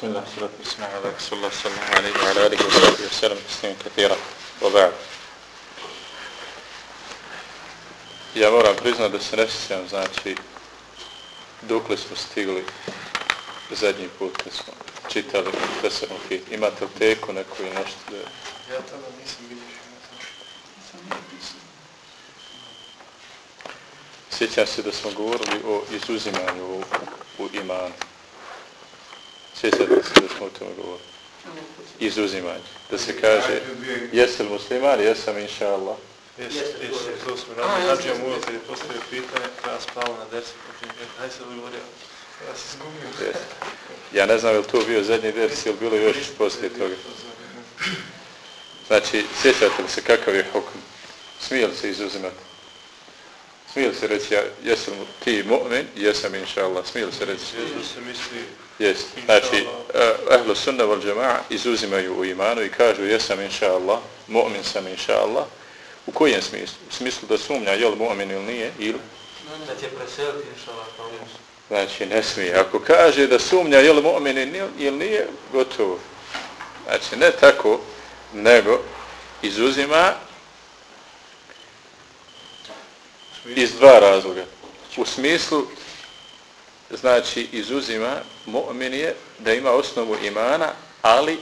بسم الله والصلاة والسلام على رسول الله صلى الله عليه وعلى آله وصحبه وسلم تسليما كثيرا وبعد Ja moram priznati da se ne sjećam, znači, dokle smo stigli zadnji put kad smo čitali Tesarom Fit. Imate li teku neko i nešto da je? Ja tada nisam vidio Sjećam se da smo govorili o izuzimanju u, u imanu. Sjećate se da smo o tome govorili? Izuzimanje. Da se kaže, jesi li musliman? Jesam, inša Allah. Jesi, jesi, to smo radili. Znači, ja mu kad je postavio pitanje, ja spalo na deset, se odgovorio. Ja se zgubio. Ja ne znam je li to bio zadnji vers ili bilo još poslije toga. Znači, sjećate li se kakav je hukum? Smije li se izuzimati? Smije li se reći, ja, jesam ti mu'min? Jesam, inša Allah. Smije li se reći? Jesu se misli... Jest. Znači, ahlu sunna wal džema'a izuzimaju u imanu i kažu jesam, inša Allah, mu'min sam, inša Allah. U kojem smislu? U smislu da sumnja je li mu'min ili nije, ili? Da će preseliti, inša Allah, kao. Znači, ne smije. Ako kaže da sumnja je li mu'min ili nije, gotovo. Znači, ne tako, nego izuzima iz dva razloga. U smislu, znači, izuzima mu'min je da ima osnovu imana, ali,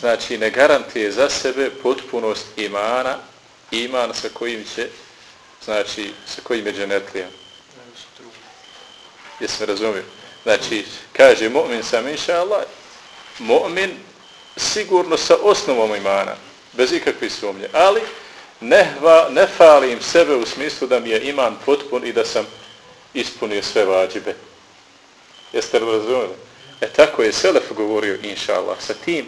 znači, ne garantuje za sebe potpunost imana, iman sa kojim će, znači, sa kojim je dženetlija. Jesi me razumio? Znači, kaže mu'min sam, inša Allah, mu'min sigurno sa osnovom imana, bez ikakve sumnje, ali ne, hva, ne falim sebe u smislu da mi je iman potpun i da sam ispunio sve vađibe. Jeste li razumili? E tako je Selef govorio, inša Allah, sa tim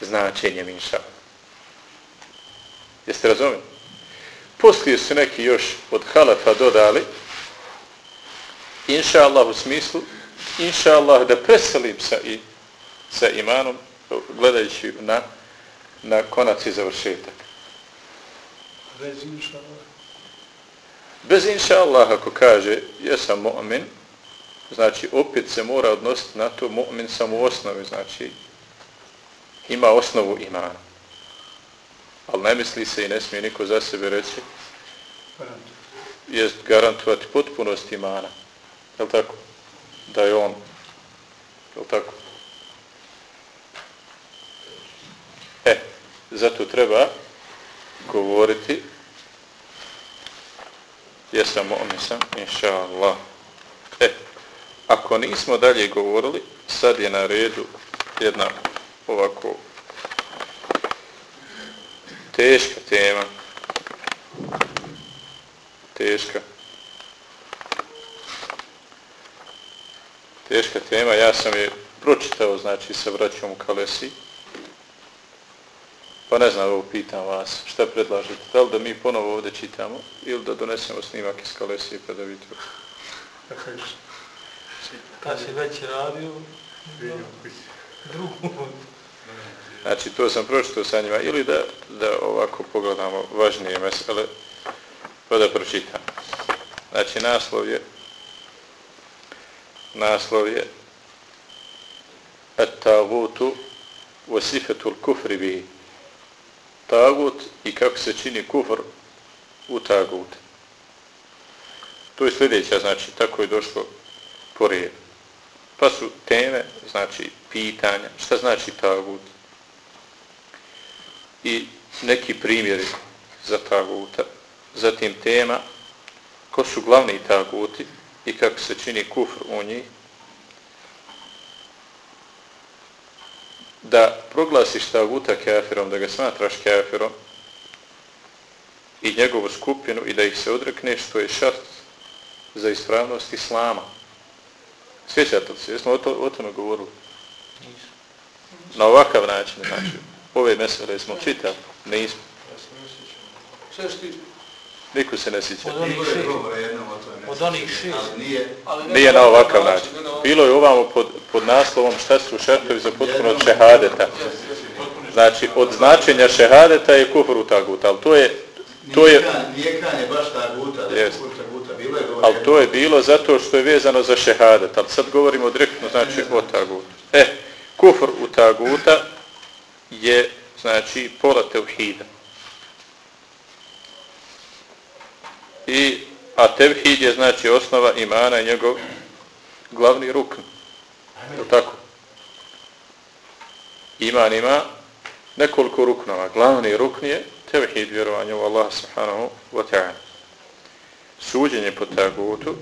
značenjem, inša Allah. Jeste razumili? Poslije su neki još od halafa dodali, inša Allah u smislu, inša Allah da preselim sa, i, sa imanom, gledajući na, na konac i završetak. Bez inša Allah. Bez inša Allah ako kaže jesam mu'min, znači opet se mora odnositi na to mu'min samo u osnovi, znači ima osnovu imana. Ali ne misli se i ne smije niko za sebe reći jest garantovati potpunost imana. Je tako? Da je on. Je tako? E, zato treba govoriti jesam mu'min sam, inša Allah. E, ako nismo dalje govorili, sad je na redu jedna ovako teška tema. Teška. Teška tema. Ja sam je pročitao, znači, sa vraćom u Kalesi. Pa ne znam, ovo pitam vas, šta predlažete? Da li da mi ponovo ovdje čitamo ili da donesemo snimak iz Kalesije pa da vidite? Kad si već radio, drugu. Znači, to sam pročitao sa njima. Ili da, da ovako pogledamo važnije mesele, pa da pročitam. Znači, naslov je naslov je Et-tagutu wasifetul kufri bihi tagut i kako se čini kufr u tagut. To je sljedeća, znači, tako je došlo po redu. Pa su teme, znači, pitanja, šta znači tagut? I neki primjeri za taguta. Zatim tema, ko su glavni taguti i kako se čini kufr u njih. Da proglasiš taguta kafirom, da ga smatraš kafirom i njegovu skupinu i da ih se odrekneš, to je šart za ispravnost islama. Sjećate li se? Jesmo o, to, o tome govorili? Na ovakav način, znači, ove mesele smo čitali, nismo. Sve što ti... Niko se ne sjeća. Od onih šest. Od onih šest. Nije na ovakav način. Bilo je ovamo pod, pod naslovom šta su šartovi za potpuno šehadeta. Znači, od značenja šehadeta je kufr u tagut, ali to je... To je, nije kanje baš taguta, da je kufr taguta, bilo je Ali to je bilo zato što je vezano za šehadet, ali sad govorimo direktno, znači, o tagut. E, kufr u taguta je znači pola tevhida. I, a tevhid je znači osnova imana i njegov glavni rukn. Je tako? Iman ima nekoliko ruknova. Glavni rukn je tevhid vjerovanja u Allah subhanahu wa ta'ala. Suđenje po tagutu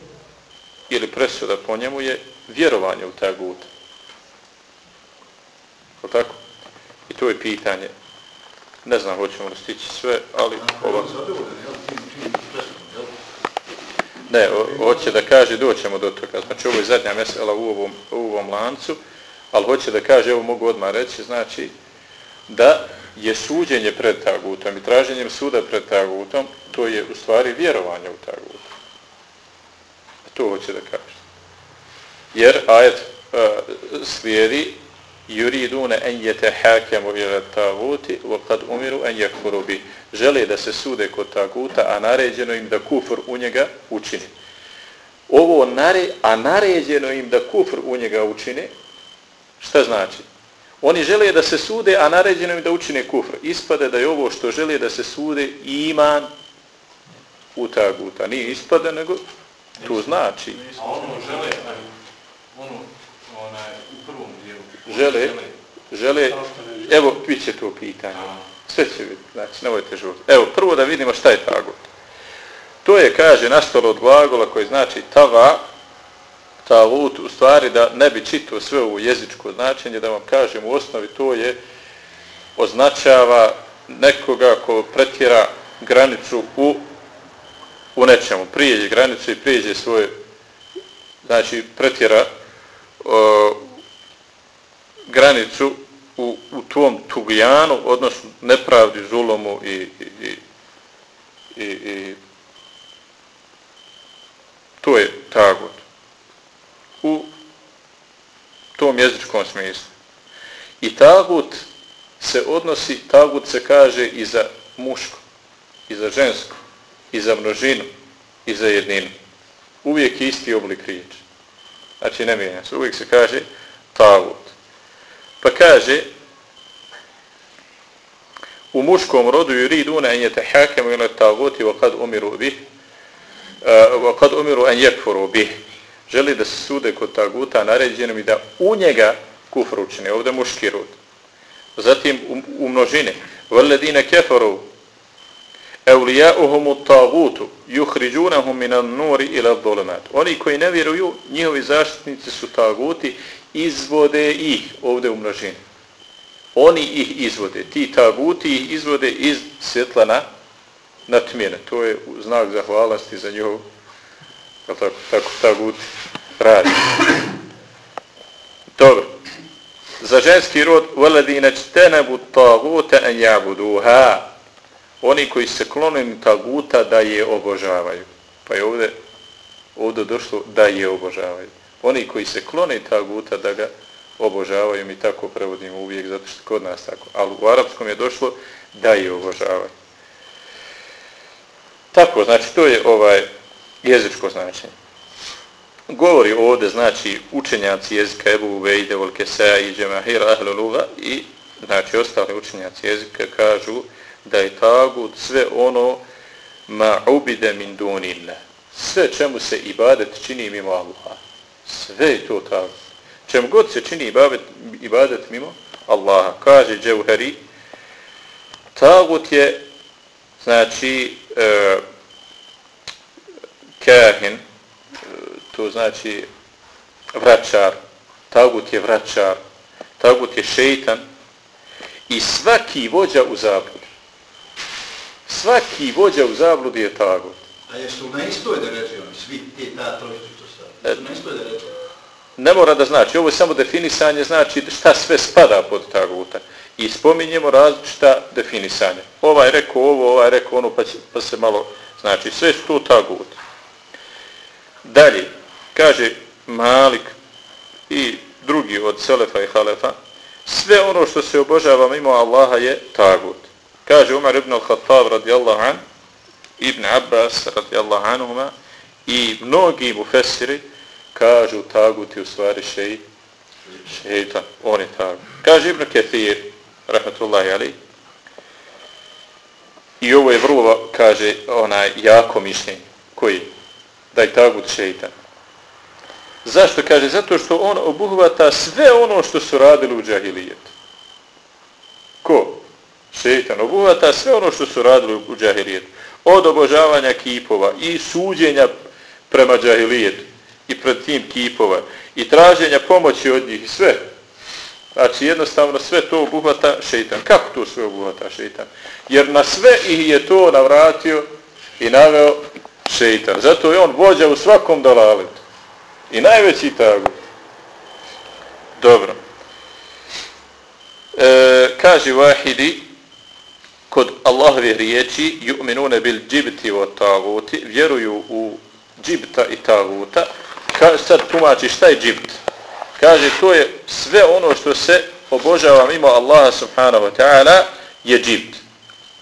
ili presuda po njemu je vjerovanje u tagutu. Je tako? I to je pitanje. Ne znam, hoćemo li stići sve, ali ovo... Ne, o, hoće da kaže, doćemo do toga. Znači, ovo je zadnja mesela u ovom, u ovom lancu, ali hoće da kaže, evo mogu odmah reći, znači, da je suđenje pred tagutom i traženjem suda pred tagutom, to je u stvari vjerovanje u tagutom. To hoće da kaže. Jer ajet uh, slijedi yuriduna an yatahakamu ila taguti wa qad umiru an yakfuru bi žele da se sude kod taguta a naređeno im da kufr u njega učini. Ovo nare a naređeno im da kufr u njega učine šta znači? Oni žele da se sude a naređeno im da učine kufr. Ispade da je ovo što žele da se sude iman u taguta. Nije ispade nego to znači. A ono žele ono onaj u prvom žele, žele, evo, bit će to pitanje. Sve će biti, znači, nemojte žuriti. Evo, prvo da vidimo šta je tagut. To je, kaže, nastalo od glagola koji znači tava, tavut, u stvari da ne bi čitao sve ovo jezičko značenje, da vam kažem u osnovi to je označava nekoga ko pretjera granicu u, u nečemu. Prijeđe granicu i prijeđe svoje, znači pretjera o, granicu u, u tom tugijanu, odnosno nepravdi, zulomu i, i, i, i, i to je tagut. U tom jezičkom smislu. I tagut se odnosi, tagut se kaže i za muško, i za žensko, i za množinu, i za jedninu. Uvijek isti oblik riječi. Znači ne mijenja se. Uvijek se kaže tagut. Pa kaže u muškom rodu yuriduna an yatahakamu ila taguti wa qad umiru bih e, wa qad umiru an yakfuru bih. Želi da se sude kod taguta naređenom i da u njega kufr učine ovdje muški rod. Zatim u, u množine walladina kafaru awliya'uhum at-taghut yukhrijunahum min an-nur ila adh-dhulumat. Oni koji ne vjeruju njihovi zaštitnici su taguti izvode ih ovdje u množini. Oni ih izvode. Ti taguti ih izvode iz svjetla na, na tmjene. To je znak zahvalnosti za njihov tako, tako taguti radi. Dobro. Za ženski rod وَلَدِينَ چْتَنَبُ تَاغُوتَ أَنْ يَعْبُدُوهَا Oni koji se klone taguta da je obožavaju. Pa je ovdje, ovdje došlo da je obožavaju oni koji se klone taguta da ga obožavaju, mi tako prevodimo uvijek, zato što kod nas tako. Ali u arapskom je došlo da je obožavaju. Tako, znači, to je ovaj jezičko značenje. Govori ovdje, znači, učenjaci jezika Ebu Ubejde, Volkeseja i Džemahir Ahluluga i, znači, ostali učenjaci jezika kažu da je tagut sve ono ma ubide min dunillah. Sve čemu se ibadet čini mimo Allaha. Sve je to tako. Čem god se čini ibadet, ibadet mimo Allaha. Kaže Džauhari, tagut je, znači, e, kahin, to znači vraćar, tagut je vraćar, tagut je šeitan i svaki vođa u zabludi. Svaki vođa u zabludi je tagut. A jesu na istoj da reći svi ti ta trojicu? Ne mora da znači, ovo je samo definisanje, znači šta sve spada pod taguta. I spominjemo različita definisanja. Ovaj rekao ovo, ovaj rekao ono, pa, pa se malo, znači sve su to tagut. Dalje, kaže Malik i drugi od Selefa i Halefa, sve ono što se obožava mimo Allaha je tagut. Kaže Umar ibn al-Khattab radijallahu an, Ibn Abbas radijallahu anhuma, i mnogi mu fesiri kažu taguti u stvari šeji, Šeitan, on je tagut. Kaže Ibn Ketir, rahmatullahi ali, i ovo je vrlo, kaže, onaj jako mišljenje, koji, da je tagut šeitan. Zašto? Kaže, zato što on obuhvata sve ono što su radili u džahilijetu. Ko? Šeitan obuhvata sve ono što su radili u džahilijetu. Od obožavanja kipova i suđenja prema džahilijetu i pred tim kipova i traženja pomoći od njih i sve. Znači jednostavno sve to obuhvata šeitan. Kako to sve obuhvata šeitan? Jer na sve ih je to navratio i naveo šeitan. Zato je on vođa u svakom dalaletu. I najveći tagu. Dobro. E, kaže Vahidi, kod Allahove riječi, ju'minune bil džibti o taguti, vjeruju u džibta i taguta. Kaže, sad tumači šta je džibt. Kaže, to je sve ono što se obožava mimo Allaha subhanahu wa ta'ala, je džibt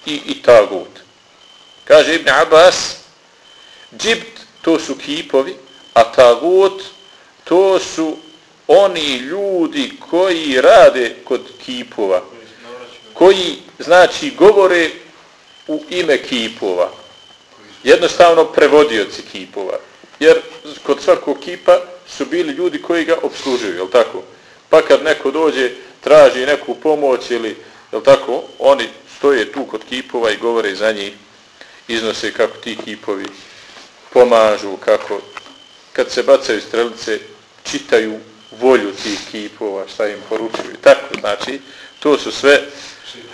i, i tagut. Kaže Ibn Abbas, džibt to su kipovi, a tagut to su oni ljudi koji rade kod kipova koji znači govore u ime kipova jednostavno prevodioci kipova jer kod svakog kipa su bili ljudi koji ga obslužuju jel tako pa kad neko dođe traži neku pomoć ili jel tako oni stoje tu kod kipova i govore za njih iznose kako ti kipovi pomažu kako kad se bacaju strelice, čitaju volju tih kipova, šta im poručuju. Tako, znači, to su sve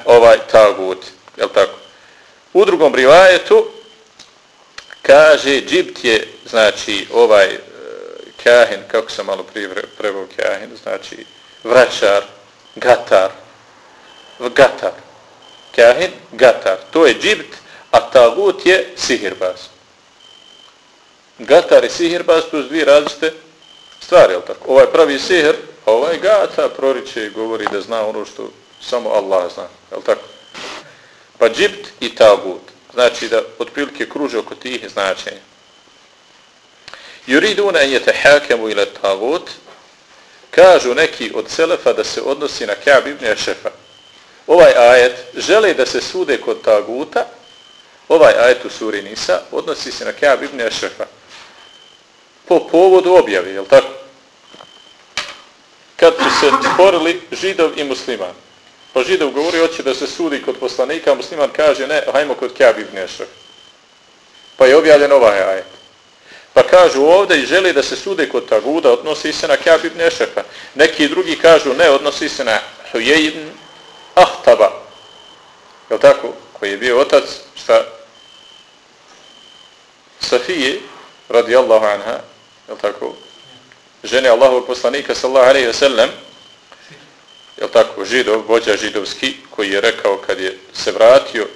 ovaj tagut. Jel tako? U drugom rivajetu kaže, džibt je, znači, ovaj e, kahin, kako sam malo prije prevao kahin, znači, vraćar, gatar, gatar. Kahin, gatar. To je džibt, a tagut je sihirbaz gatar i sihirbaz, to su dvije različite stvari, jel tako? Ovaj pravi sihir, a ovaj gata proriče i govori da zna ono što samo Allah zna, jel tako? Pa džibt i tagut, znači da otprilike kruže oko tih značenja. Yuriduna je yatahakamu ila tagut, kažu neki od selefa da se odnosi na Ka'b ibn Ešefa. Ovaj ajet žele da se sude kod taguta, ovaj ajet u suri Nisa odnosi se na Ka'b ibn Ešefa po povodu objave, je tako? Kad su se sporili židov i musliman. Pa židov govori, hoće da se sudi kod poslanika, a musliman kaže, ne, hajmo kod Kjab ibn Ešraf. Pa je objavljen ovaj ajet. Pa kažu ovdje i želi da se sude kod Taguda, odnosi se na Kjab ibn Ešrafa. Neki drugi kažu, ne, odnosi se na Hujej ibn Ahtaba. Je tako? Koji je bio otac šta? Safije, radijallahu anha, je tako, žene Allahovog poslanika sallallahu alejhi ve sellem, je tako, židov, vođa židovski, koji je rekao kad je se vratio,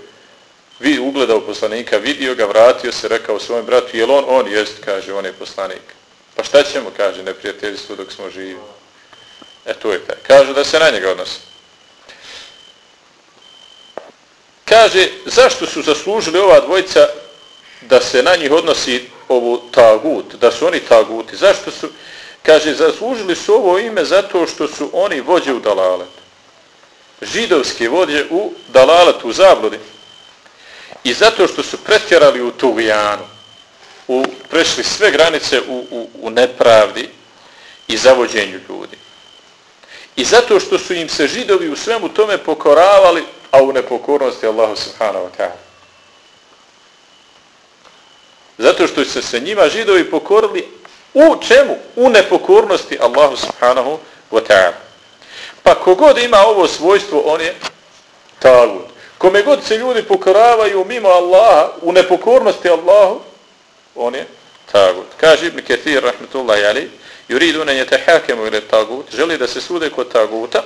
vi ugledao poslanika, vidio ga, vratio se, rekao svojem bratu, jel on? On jest, kaže, on je poslanik. Pa šta ćemo, kaže, neprijateljstvo dok smo živi? E, to je taj. Kažu da se na njega odnosi. Kaže, zašto su zaslužili ova dvojica da se na njih odnosi ovo tagut, da su oni taguti. Zašto su? Kaže, zaslužili su ovo ime zato što su oni vođe u dalalet. Židovski vođe u dalalet, u zabludi. I zato što su pretjerali u tugijanu, u, prešli sve granice u, u, u nepravdi i zavođenju ljudi. I zato što su im se židovi u svemu tome pokoravali, a u nepokornosti Allahu subhanahu wa ta'ala. Zato što se se njima židovi pokorili u čemu? U nepokornosti Allahu subhanahu wa ta'ala. Pa kogod ima ovo svojstvo, on je tagut. Kome god se ljudi pokoravaju mimo Allaha, u nepokornosti Allahu, on je tagut. Kaže Ibn Kathir, rahmetullahi ali, yuridu ne jetahakemu ili tagut, želi da se sude kod taguta,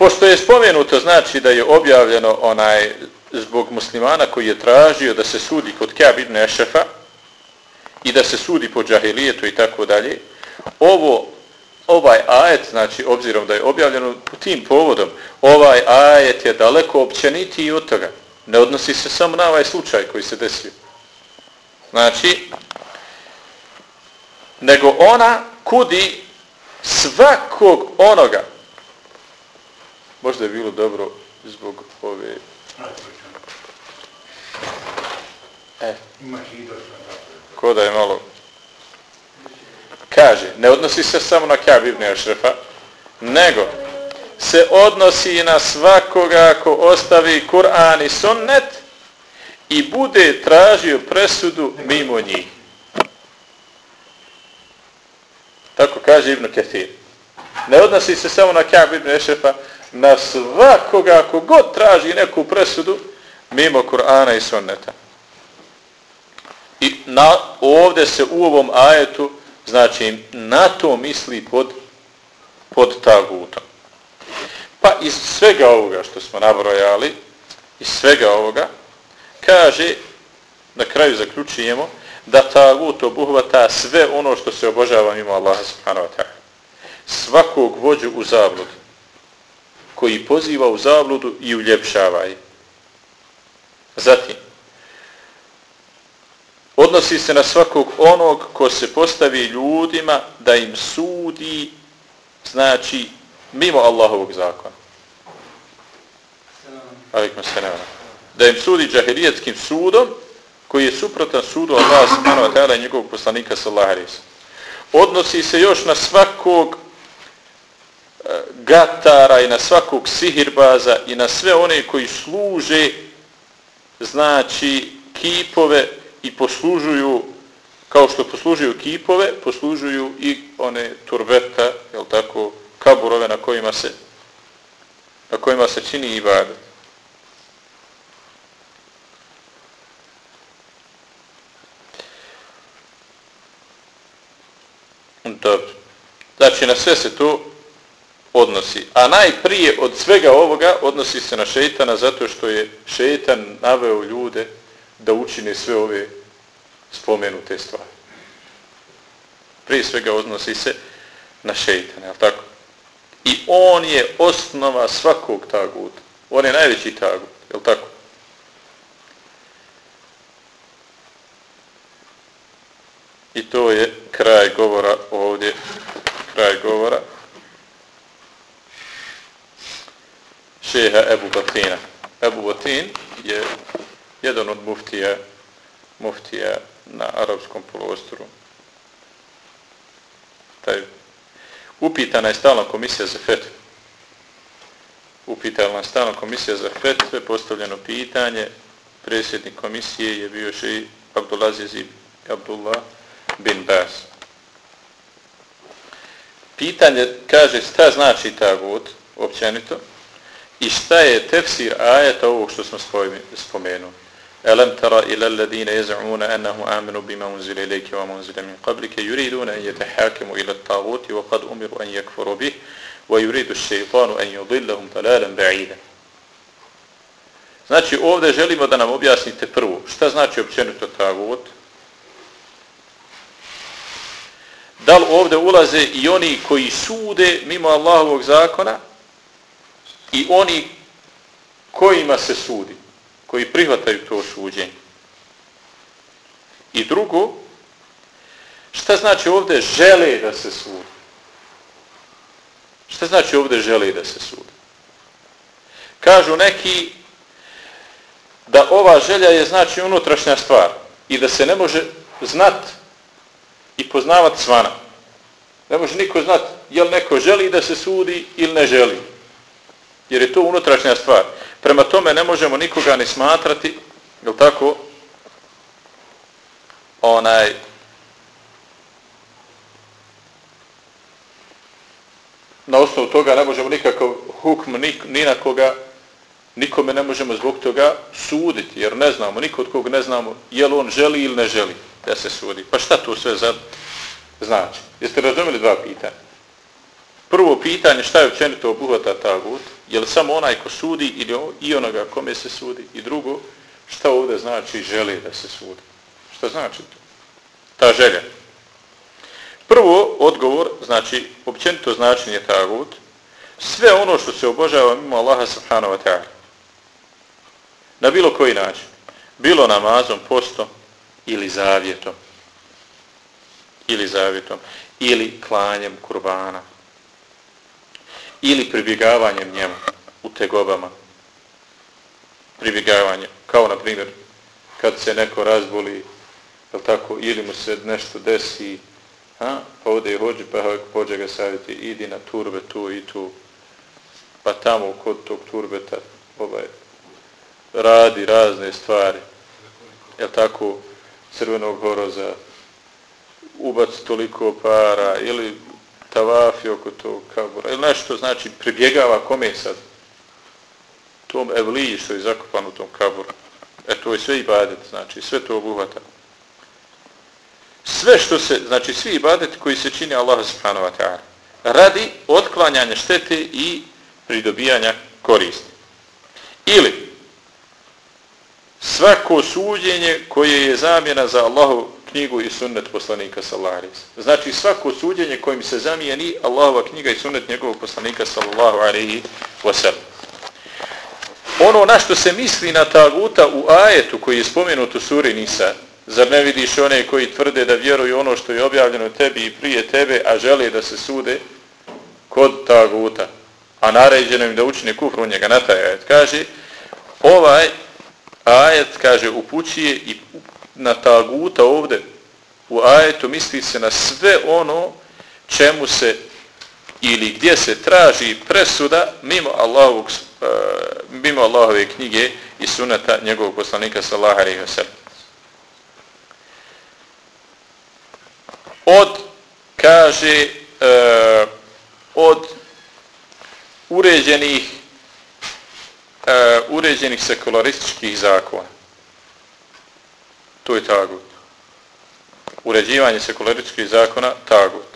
Pošto je spomenuto, znači da je objavljeno onaj zbog muslimana koji je tražio da se sudi kod Kjab ibn Ešefa i da se sudi po džahilijetu i tako dalje, ovo, ovaj ajet, znači obzirom da je objavljeno tim povodom, ovaj ajet je daleko općeniti od toga. Ne odnosi se samo na ovaj slučaj koji se desio. Znači, nego ona kudi svakog onoga. Možda je bilo dobro zbog ove e, ko da je malo kaže, ne odnosi se samo na Kjab ibn Ešrefa, nego se odnosi na svakoga ko ostavi Kur'an i sunnet i bude tražio presudu mimo njih. Tako kaže Ibn Kathir. Ne odnosi se samo na Kjab ibn Ašrefa, na svakoga ko god traži neku presudu mimo Kur'ana i sunneta. Na, ovdje se u ovom ajetu Znači, na to misli pod, pod tagutom. Pa iz svega ovoga što smo nabrojali, iz svega ovoga, kaže, na kraju zaključujemo, da tagut obuhvata sve ono što se obožava mimo Allaha subhanahu wa ta'ala. Svakog vođu u zabludu, koji poziva u zabludu i uljepšava je. Zatim, odnosi se na svakog onog ko se postavi ljudima da im sudi znači mimo Allahovog zakona. Alikum salam. Da im sudi džahirijetskim sudom koji je suprotan sudu Allah subhanahu wa ta'ala i njegovog poslanika sallahu alaihi Odnosi se još na svakog e, gatara i na svakog sihirbaza i na sve one koji služe znači kipove i poslužuju kao što poslužuju kipove, poslužuju i one turbeta, jel tako, kaburove na kojima se na kojima se čini ibadet. Dobro. Znači, na sve se to odnosi. A najprije od svega ovoga odnosi se na šeitana zato što je šeitan naveo ljude da učine sve ove spomenute stvari. Prije svega odnosi se na šeitan, je tako? I on je osnova svakog taguta. On je najveći tagut, je tako? I to je kraj govora ovdje, kraj govora šeha Ebu Batina. Ebu Batin je jedan od muftija, muftija na arapskom poluostru. Taj upitana je stalna komisija za FET. Upitala je stalna komisija za fetve, postavljeno pitanje, presjednik komisije je bio še Abdulaziz i Abdullah bin Bas. Pitanje kaže šta znači ta god, općenito, i šta je tefsir ajeta ovog što smo spomenuli. ألم ترى إلى الذين يزعمون أنه آمنوا بما أنزل إليك وما أنزل من قبلك يريدون أن يتحاكموا إلى الطاغوت وقد أمروا أن يكفروا به ويريد الشيطان أن يضلهم ضلالا بعيدا Znači ovdje želimo da nam objasnite prvo šta znači općenito tagut. Da li ovdje ulaze i oni koji sude mimo Allahovog zakona i oni kojima se sudi koji prihvataju to suđenje. I drugo, šta znači ovdje žele da se sudi? Šta znači ovdje žele da se sudi? Kažu neki da ova želja je znači unutrašnja stvar i da se ne može znat i poznavat svana. Ne može niko znat je li neko želi da se sudi ili ne želi. Jer je to unutrašnja stvar. Prema tome ne možemo nikoga ni smatrati, je tako, onaj, na osnovu toga ne možemo nikakav hukm ni, ni na koga, nikome ne možemo zbog toga suditi, jer ne znamo, niko od koga ne znamo, je li on želi ili ne želi da se sudi. Pa šta to sve za, znači? Jeste razumeli dva pitanja? Prvo pitanje, šta je općenito obuhvata tagut? Je li samo onaj ko sudi ili i onoga kome se sudi? I drugo, šta ovdje znači želi da se sudi? Šta znači to? Ta želja. Prvo, odgovor, znači, općenito značenje tagut, sve ono što se obožava mimo Allaha subhanahu wa ta'ala. Na bilo koji način. Bilo namazom, postom ili zavjetom. ili zavjetom, ili klanjem kurbana, ili pribjegavanjem njemu u tegobama, pribjegavanje, kao na primjer kad se neko razboli, tako, ili mu se nešto desi, ha, pa ode i pa hođe, pa pođe ga savjeti, idi na turbe tu i tu, pa tamo kod tog turbeta ovaj, radi razne stvari, je tako, crvenog horoza, ubac toliko para, ili tavafi oko tog kabura, ili nešto, znači, pribjegava kome sad, tom evliji što je zakopan u tom kaburu. E to je sve ibadet, znači sve to obuhvata. Sve što se, znači svi ibadet koji se čini Allah subhanahu wa ta'ala radi otklanjanja štete i pridobijanja koristi. Ili svako suđenje koje je zamjena za Allahu knjigu i sunnet poslanika sallallahu alaihi Znači svako suđenje kojim se zamijeni Allahova knjiga i sunnet njegovog poslanika sallallahu alaihi ve sallam ono na što se misli na taguta u ajetu koji je spomenut u suri Nisa, zar ne vidiš one koji tvrde da vjeruju ono što je objavljeno tebi i prije tebe, a žele da se sude kod taguta, a naređeno im da učine kufru njega na taj ajet. Kaže, ovaj ajet, kaže, upućuje i na taguta ovde u ajetu misli se na sve ono čemu se ili gdje se traži presuda mimo Allahovog e, mimo Allahove knjige i sunata njegovog poslanika sallaha alaihi sellem. Od, kaže, uh, od uređenih uh, uređenih sekularističkih zakona. To je tagut. Uređivanje sekularističkih zakona, tagut.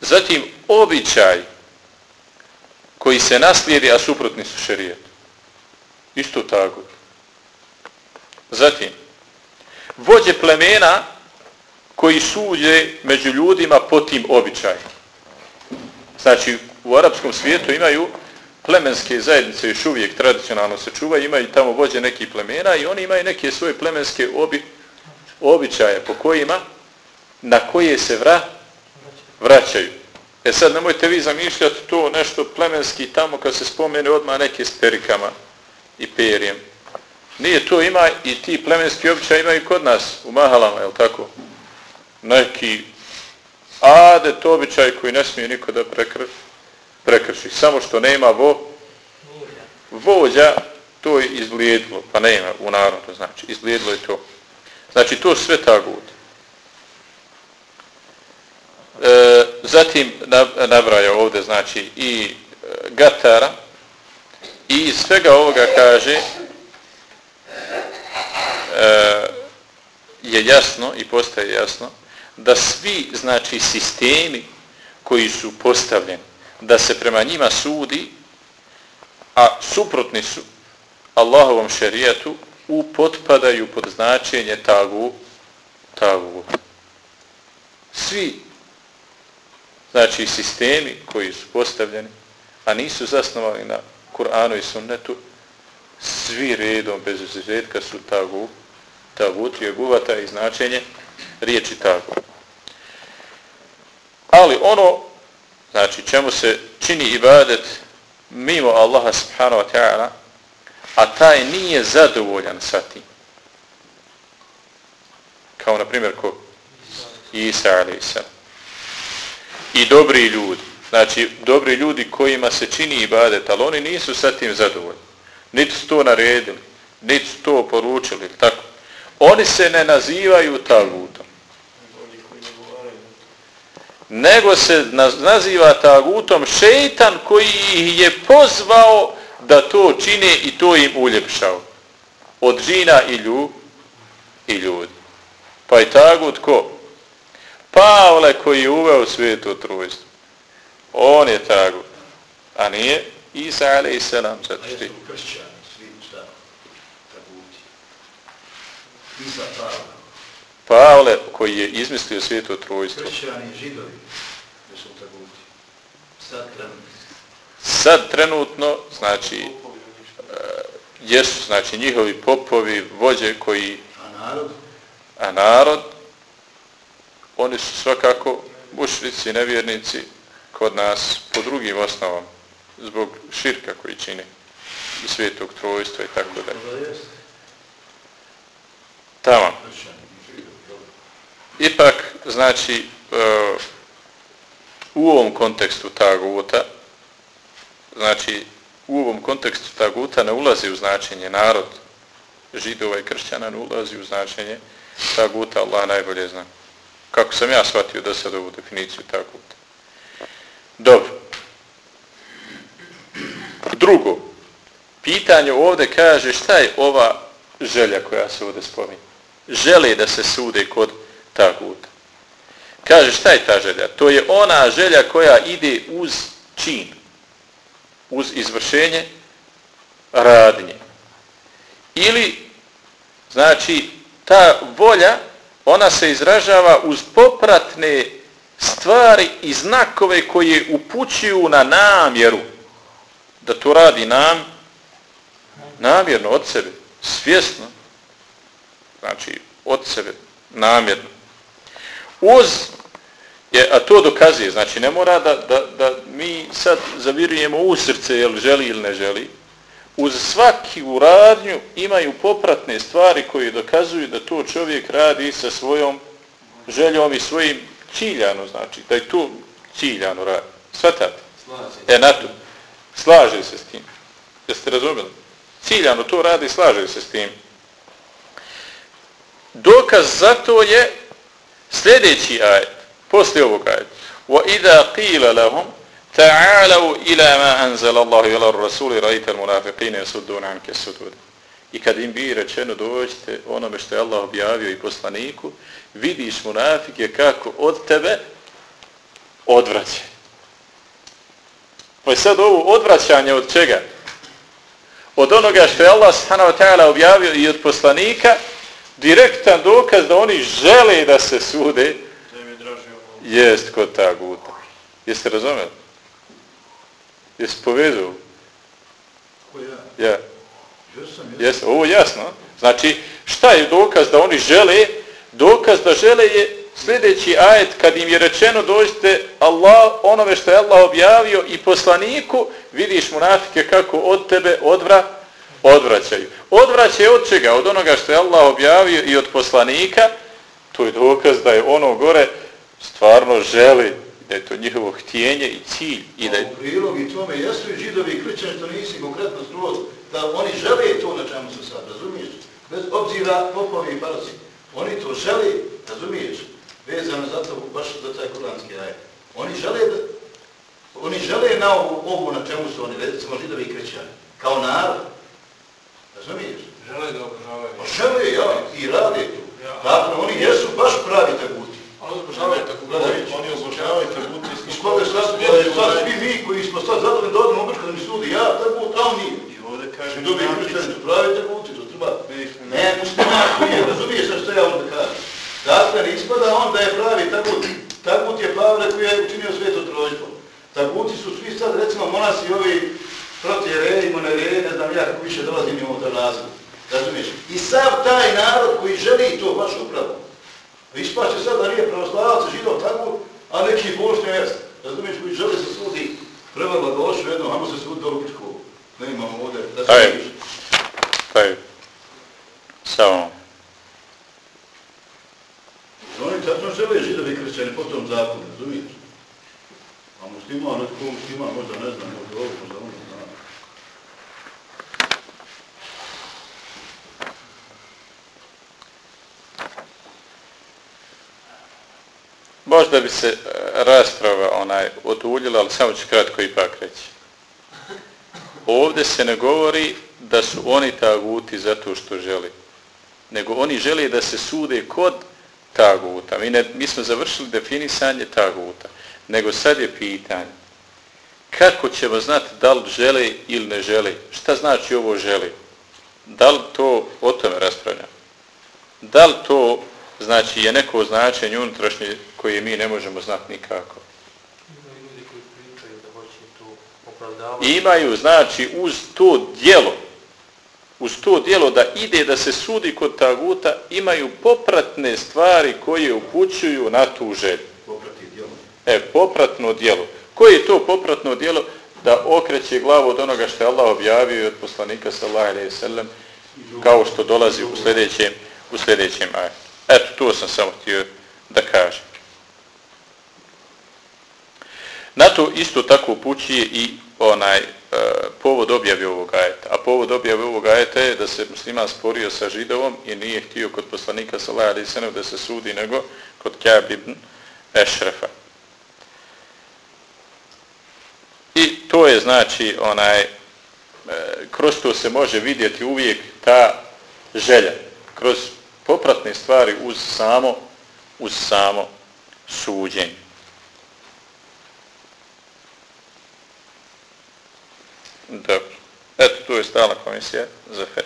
Zatim, običaj koji se naslijedi, a suprotni su šerijetu. Isto tagut. Zatim, vođe plemena koji suđe među ljudima po tim običajima. Znači, u arapskom svijetu imaju plemenske zajednice, još uvijek tradicionalno se čuvaju, imaju tamo vođe nekih plemena i oni imaju neke svoje plemenske obi, običaje po kojima, na koje se vra, vraćaju. E sad nemojte vi zamišljati to nešto plemenski tamo kad se spomene odmah neke s perikama i perijem. Nije to ima i ti plemenski običaj imaju kod nas u Mahalama, je tako? Neki ade to običaj koji ne smije niko da prekrati prekrši. Samo što nema vo, vođa, to je izblijedilo, pa nema u narodu, znači, izblijedilo je to. Znači, to sve tako E, zatim nabraja ovdje znači i e, Gatara i iz svega ovoga kaže e, je jasno i postaje jasno da svi znači sistemi koji su postavljeni da se prema njima sudi a suprotni su Allahovom šerijetu upotpadaju pod značenje tagu tagu svi znači sistemi koji su postavljeni, a nisu zasnovani na Kur'anu i sunnetu, svi redom bez izuzetka su tagu, tagu, guvata i značenje riječi tagu. Ali ono, znači čemu se čini ibadet mimo Allaha subhanahu wa ta'ala, a taj nije zadovoljan sa tim. Kao na primjer ko? Isa ali Isa. i dobri ljudi. Znači, dobri ljudi kojima se čini ibadet, ali oni nisu sa tim zadovoljni. Niti su to naredili, niti su to poručili, tako. Oni se ne nazivaju tagutom. Nego se naziva tagutom šeitan koji ih je pozvao da to čine i to im uljepšao. Od žina i, lju, i ljudi. Pa je tagut ko? Pavle koji je uveo svijetu trojstvo. On je tagut. A nije Isa alaih salam. A jesu kršćani svi šta? Taguti. Isa Pavle. Pavle koji je izmislio svijetu trojstvo. Kršćani židovi. Taguti. Sad trenutno. Sad trenutno, znači, uh, jesu, znači, njihovi popovi, vođe koji... A narod? A narod, oni su svakako mušrici, nevjernici kod nas po drugim osnovama, zbog širka koji čine i svetog trojstva i tako dalje. Tamo. Ipak, znači, e, znači, u ovom kontekstu taguta, znači, u ovom kontekstu taguta ne ulazi u značenje narod židova i kršćana, ne ulazi u značenje taguta, Allah najbolje zna. Kako sam ja shvatio da sad ovu definiciju taguta. Dobro. Drugo, pitanje ovdje kaže šta je ova želja koja se ovdje spominje. Žele da se sude kod taguta. Kaže šta je ta želja? To je ona želja koja ide uz čin. Uz izvršenje radnje. Ili, znači, ta volja, ona se izražava uz popratne stvari i znakove koje upućuju na namjeru da to radi nam namjerno od sebe, svjesno, znači od sebe namjerno. Uz, je, a to dokazuje, znači ne mora da, da, da mi sad zavirujemo u srce jel želi ili ne želi, uz svaki uradnju imaju popratne stvari koje dokazuju da to čovjek radi sa svojom željom i svojim ciljano, znači da je to ciljano radi. Svatate? E, na to. Slaže se s tim. Jeste razumeli? Ciljano to radi, slaže se s tim. Dokaz za to je sljedeći ajet, poslije ovog ajeta. وَإِذَا قِيلَ لَهُمْ تَعَالَوْا إِلَى مَا أَنزَلَ اللَّهُ إِلَى الرَّسُولِ رَيْتَ الْمُنَافِقِينَ يَسُدُّونَ عَنْكَ السُّدُودِ I kad im bi rečeno dođite onome što je Allah objavio i poslaniku, vidiš munafike kako od tebe odvraće. Pa je sad ovo odvraćanje od čega? Od onoga što je Allah s.a. objavio i od poslanika, direktan dokaz da oni žele da se sude, jest kod ta guta. Jeste razumeli? Jeste povezao? Ja. Jeste, ovo je jasno. Znači, šta je dokaz da oni žele? Dokaz da žele je sljedeći ajet kad im je rečeno dođite Allah, onome što je Allah objavio i poslaniku, vidiš munafike kako od tebe odvra, odvraćaju. Odvraćaju od čega? Od onoga što je Allah objavio i od poslanika, to je dokaz da je ono gore stvarno želi, da je to njihovo htjenje i cilj. I da je... U prilog i tome jesu i židovi i kričani, to nisi konkretno struo, da oni žele to na čemu su sad, razumiješ? Bez obzira popovi i parci. Oni to žele, razumiješ? vezano za to, baš za taj kuranski ajet. Oni žele da, oni žele na ovu, ovu na čemu su oni, recimo židovi i krećani, kao narod. Razumiješ? Žele da obožavaju. Pa žele, ja, i rade to. Ja. Dakle, oni jesu baš pravi taguti. Ali obožavaju taguti. Oni obožavaju taguti. I skoro je sad, sad svi mi koji smo sad zadovoljni da odemo obrška da mi sudi, ja tagut, a on nije. I ovdje kažem, židovi i krećani su pravi taguti, to treba. Ne, musliman, razumiješ što ja ovdje kažem. Dakle, ne ispada on da je pravi tagut. Tagut je Pavle koji je učinio sveto trojstvo. Taguti su svi sad, recimo, monasi ovi protjere i monere, ne znam ja kako više dolazim imamo to razlog. Razumiješ? I sav taj narod koji želi to baš upravo. Ispaće sad da nije pravoslavac, židov tagut, a neki bošnje mjesta. Razumiješ? Koji želi se sudi prema blagošu jedno, amo se sudi do Lupičkovu. Ne imamo ovdje. Da se Taj. Taj. Samo. Oni tačno žele židovi kršćani po tom zakonu, razumiješ? A muslima, netko muslima, možda ne znam, možda ovo, možda ono, zna. Možda bi se e, rasprava onaj oduljila, ali samo ću kratko ipak reći. Ovdje se ne govori da su oni taguti zato što želi, nego oni žele da se sude kod taguta. Mi, ne, mi smo završili definisanje taguta. Nego sad je pitanje kako ćemo znati da li žele ili ne žele. Šta znači ovo želi? Da li to o tome raspravlja? Da li to znači je neko značenje unutrašnje koje mi ne možemo znati nikako? Imaju, znači, uz to dijelo uz to dijelo da ide da se sudi kod taguta imaju popratne stvari koje upućuju na tu želju. Poprati djelo. E, popratno dijelo. Koje je to popratno dijelo? Da okreće glavu od onoga što je Allah objavio od poslanika sallallahu alejhi ve sellem kao što dolazi u sljedećem u sljedećem ajetu. Eto, to sam samo htio da kažem. Na to isto tako upućuje i onaj e, povod objave ovog ajeta. A povod objave ovog ajeta je da se musliman sporio sa židovom i nije htio kod poslanika sallallahu alejhi da se sudi nego kod Kjab ibn Ešrefa. I to je znači onaj e, kroz to se može vidjeti uvijek ta želja kroz popratne stvari uz samo uz samo suđenje. Dobro. Eto, tu je stala komisija za FED.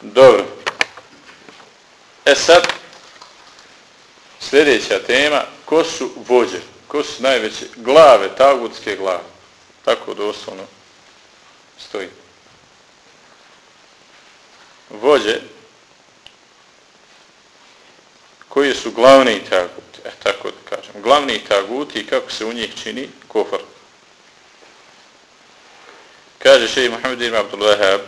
Dobro. E sad, sljedeća tema, ko su vođe? Ko su najveće glave, tagutske glave? Tako doslovno stoji. Vođe, koji su glavni taguti, e, tako da kažem, glavni taguti i kako se u njih čini kufr. Kaže šeji Muhammed ibn Abdul Wahab,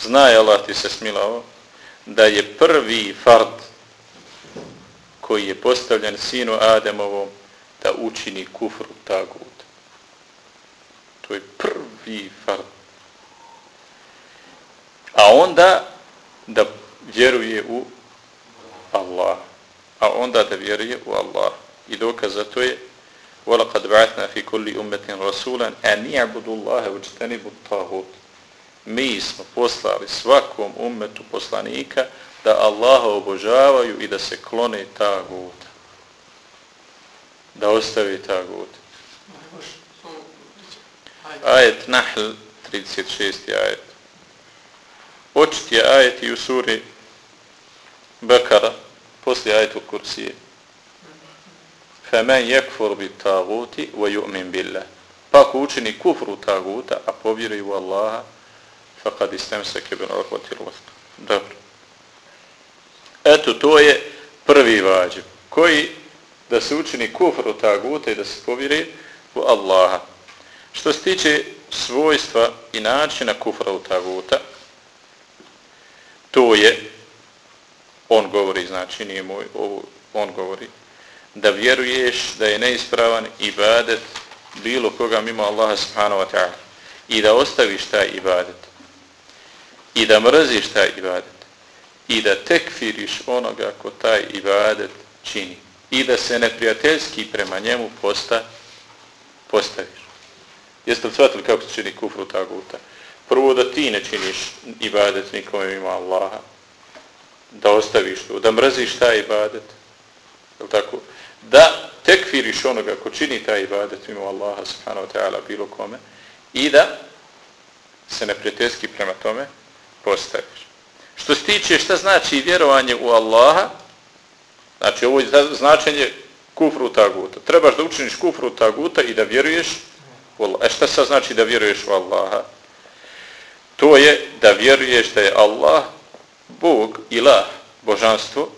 zna je Allah ti se smilao, da je prvi fard koji je postavljen sinu Ademovom da učini kufru tagut. To je prvi fard. A onda da vjeruje u Allah. A onda da vjeruje u Allah. I dokaz za to je وَلَقَدْ بَعَثْنَا فِي كُلِّ أُمَّةٍ رَسُولًا أَنْ يَعْبُدُ اللَّهَ وَجْتَنِبُ الطَّهُوتِ Mi smo poslali svakom ummetu poslanika da Allaha obožavaju i da se klone taguta. Da ostavi taguta. Ajet Nahl 36. ajet. Očit je ajet i u suri Bekara poslije ajetu Kursije. فَمَنْ يَكْفُرْ بِالْتَاغُوتِ وَيُؤْمِنْ بِاللَّهِ Pa ako učini kufru taguta, a povjeruje u Allaha, فَقَدْ إِسْتَمْسَكَ بِنْ عُرْوَةِ الْوَسْتُ Dobro. Eto, to je prvi vađib. Koji da se učini kufru taguta i da se povjeruje u Allaha. Što se tiče svojstva i načina kufra u taguta, to je, on govori, znači nije moj, ovo, on govori, da vjeruješ da je neispravan ibadet bilo koga mimo Allaha subhanahu wa ta'ala i da ostaviš taj ibadet i da mrziš taj ibadet i da tekfiriš onoga ko taj ibadet čini i da se neprijateljski prema njemu posta, postaviš. Jeste li shvatili kako se čini kufru taguta? Prvo da ti ne činiš ibadet nikome mimo Allaha, da ostaviš to, da mrziš taj ibadet, je tako? Da tekfiriš onoga ko čini taj ibadet mimo Allaha subhanahu wa ta'ala bilo kome i da se neprijateljski prema tome postaviš. Što se tiče šta znači vjerovanje u Allaha, znači ovo je značenje kufru taguta. Trebaš da učiniš kufru taguta i da vjeruješ u Allaha. E šta sad znači da vjeruješ u Allaha? To je da vjeruješ da je Allah Bog, ilah, božanstvo,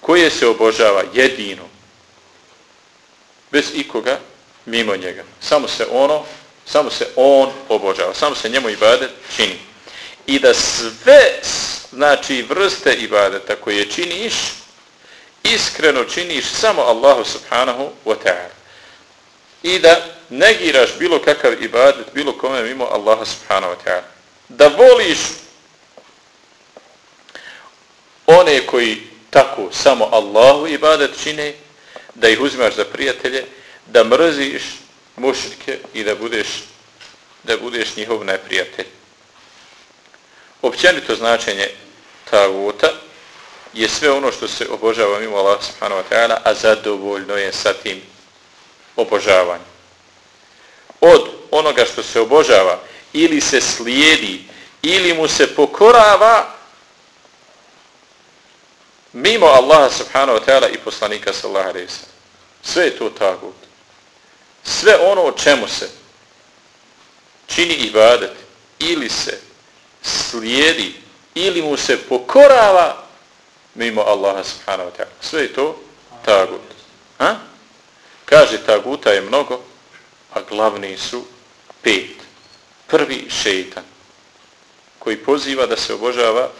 koje se obožava jedino, bez ikoga mimo njega. Samo se ono, samo se on obožava, samo se njemu ibadet čini. I da sve, znači vrste ibadeta koje činiš, iskreno činiš samo Allahu subhanahu wa ta'ala. I da negiraš bilo kakav ibadet, bilo kome mimo Allaha subhanahu wa ta'ala. Da voliš one koji tako samo Allahu ibadet čine, da ih uzimaš za prijatelje, da mrziš mušrike i da budeš, da budeš njihov neprijatelj. Općenito značenje taguta je sve ono što se obožava mimo Allah subhanahu wa ta'ala, a zadovoljno je sa tim obožavanjem. Od onoga što se obožava ili se slijedi ili mu se pokorava mimo Allaha subhanahu wa ta'ala i poslanika sallallahu alaihi wa Sve je to tagut. Sve ono o čemu se čini ibadet ili se slijedi ili mu se pokorava mimo Allaha subhanahu wa ta'ala. Sve je to tagut. Ha? Kaže taguta je mnogo, a glavni su pet. Prvi šeitan koji poziva da se obožava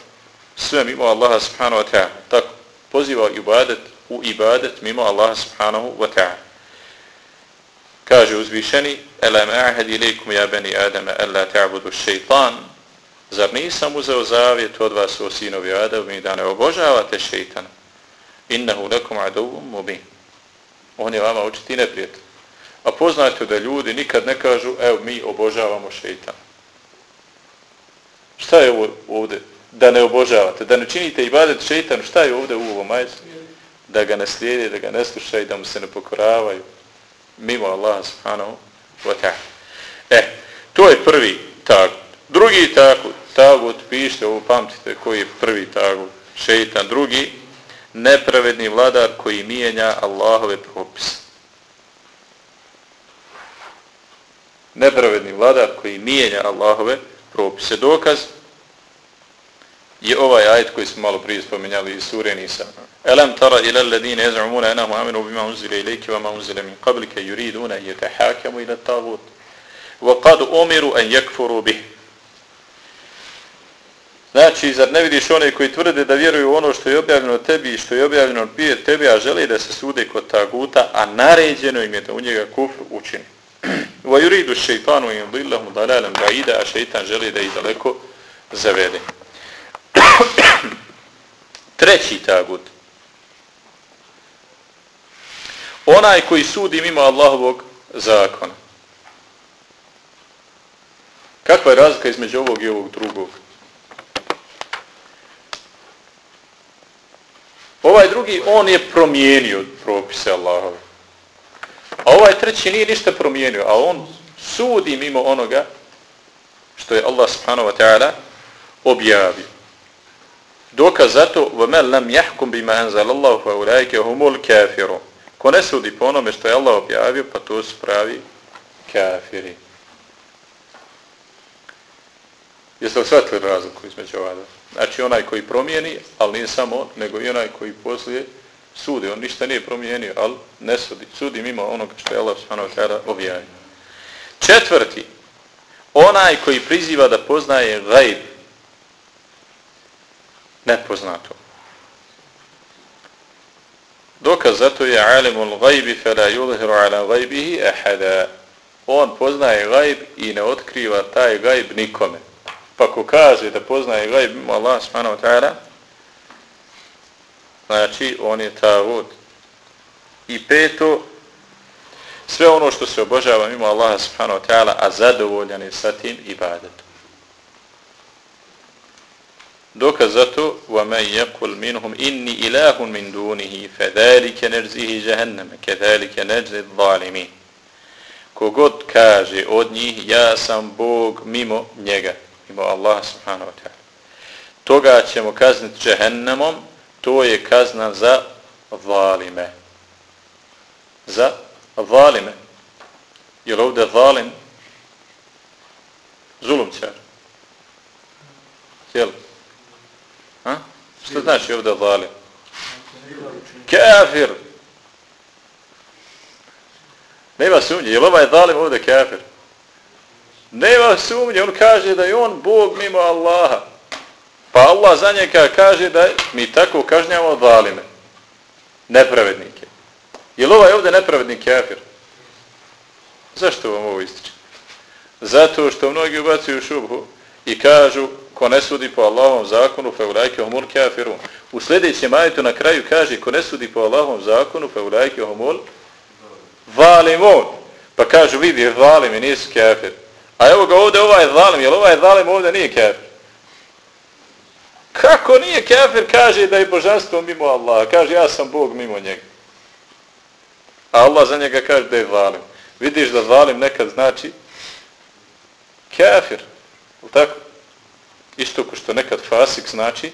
sve mimo Allaha subhanahu wa ta'ala. Tako, poziva ibadet u ibadet mimo Allaha subhanahu wa ta'ala. Kaže uzvišeni, Elam a'had ilikum ja bani Adama, alla ta'budu šeitan. Zar nisam uzeo zavjet od vas o sinovi Adamu da ne obožavate šeitana? Innahu lakum aduvum mubin. On je vama očiti neprijatelj. A poznajte da ljudi nikad ne kažu, evo mi obožavamo šeitana. Šta je ovo ovdje? Da ne obožavate, da ne činite ibadet šeitanu, šta je ovdje u ovom majcu? Da ga ne slijede, da ga ne slušaju, da mu se ne pokoravaju mimo Allaha subhanahu wa ta'ala. E, to je prvi tagut. Drugi tagut, tagut, pišite ovo, pamtite koji je prvi tagut, šeitan. Drugi, nepravedni vladar koji mijenja Allahove propise. Nepravedni vladar koji mijenja Allahove propise. Dokaz je ovaj ajet koji smo malo prije spomenjali iz sure Nisa. Alam tara ila alladine yaz'umuna annahum amanu bima unzila ilayka wa ma unzila min qablika yuriduna an yatahakamu ila at-taghut wa qad umiru an yakfuru bih. Znači, zar ne vidiš one koji tvrde da vjeruju u ono što je objavljeno tebi i što je objavljeno prije tebi, a žele da se sude kod taguta, a naređeno im je da u njega kufr učini. Wa yuridu ash-shaytanu an yudillahum dalalan ba'ida, a šeitan želi da ih daleko zavede. Treći tagut. Onaj koji sudi mimo Allahovog zakona. Kakva je razlika između ovog i ovog drugog? Ovaj drugi, on je promijenio propise Allahove. A ovaj treći nije ništa promijenio, a on sudi mimo onoga što je Allah subhanahu wa ta'ala objavio. Dokaz zato, وَمَنْ لَمْ يَحْكُمْ بِمَا أَنْزَلَ اللَّهُ فَأُولَيْكَ هُمُ الْكَافِرُ Ko ne sudi po onome što je Allah objavio, pa to su pravi kafiri. Jeste li shvatili razliku između ova Znači onaj koji promijeni, ali nije samo on, nego i onaj koji poslije sudi. On ništa nije promijenio, ali ne sudi. Sudi mimo onoga što je Allah s.a. objavio. Četvrti, onaj koji priziva da poznaje gajb, nepoznato. Dokaz zato je alimul gajbi fela yulhiru ala gajbihi ahada. On poznaje gajb i ne otkriva taj gajb nikome. Pa ko kaže da poznaje gajb mimo Allah subhanahu wa ta'ala, znači on je ta vod. I peto, sve ono što se obožava mimo Allaha subhanahu wa ta'ala, a zadovoljan je sa tim ibadetom. Dokaz zato وَمَنْ يَقُلْ مِنْهُمْ إِنِّي إِلَهٌ مِنْ دُونِهِ فَذَلِكَ نَرْزِهِ جَهَنَّمَ كَذَلِكَ نَرْزِ الظَّالِمِينَ Kogod kaže od njih ja sam Bog mimo njega, mimo Allah subhanahu wa ta'ala. Toga ćemo kazniti džehennemom, to je kazna za zalime. Za zalime. Je li ovdje zalim? Zulumčar. Jel? Što znači ovdje zalim? Kafir. Nema sumnje. Je li ovaj zalim ovdje kafir? Nema sumnje. On kaže da je on Bog mimo Allaha. Pa Allah za njega kaže da mi tako kažnjamo zalime. Nepravednike. Je li ovaj ovdje nepravednik kafir? Zašto vam ovo ističe? Zato što mnogi ubacuju šubhu i kažu ko ne sudi po Allahovom zakonu fa ulajke humul kafirun. U sljedećem ajetu na kraju kaže ko ne sudi po Allahovom zakonu fa ulajke humul valimun. Pa kažu vidi valim i nisu kafir. A evo ga ovdje ovaj zalim, jel ovaj zalim ovdje nije kafir? Kako nije kafir kaže da je božanstvo mimo Allaha? Kaže ja sam Bog mimo njega. A Allah za njega kaže da je zalim. Vidiš da zalim nekad znači kafir. U tako? Isto ko što nekad fasik znači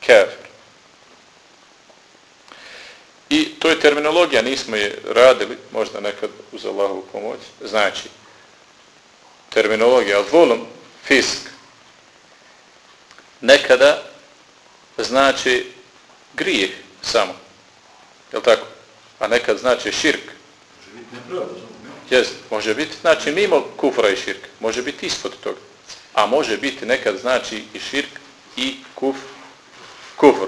kafir. I to je terminologija, nismo je radili, možda nekad uz Allahovu pomoć. Znači, terminologija, volum, fisk, nekada znači grijeh samo. Je li tako? A nekad znači širk. Može biti nepravda. Jest, može biti, znači mimo kufra i širk. Može biti ispod toga. A može biti nekad znači i širk i kuf, kufr.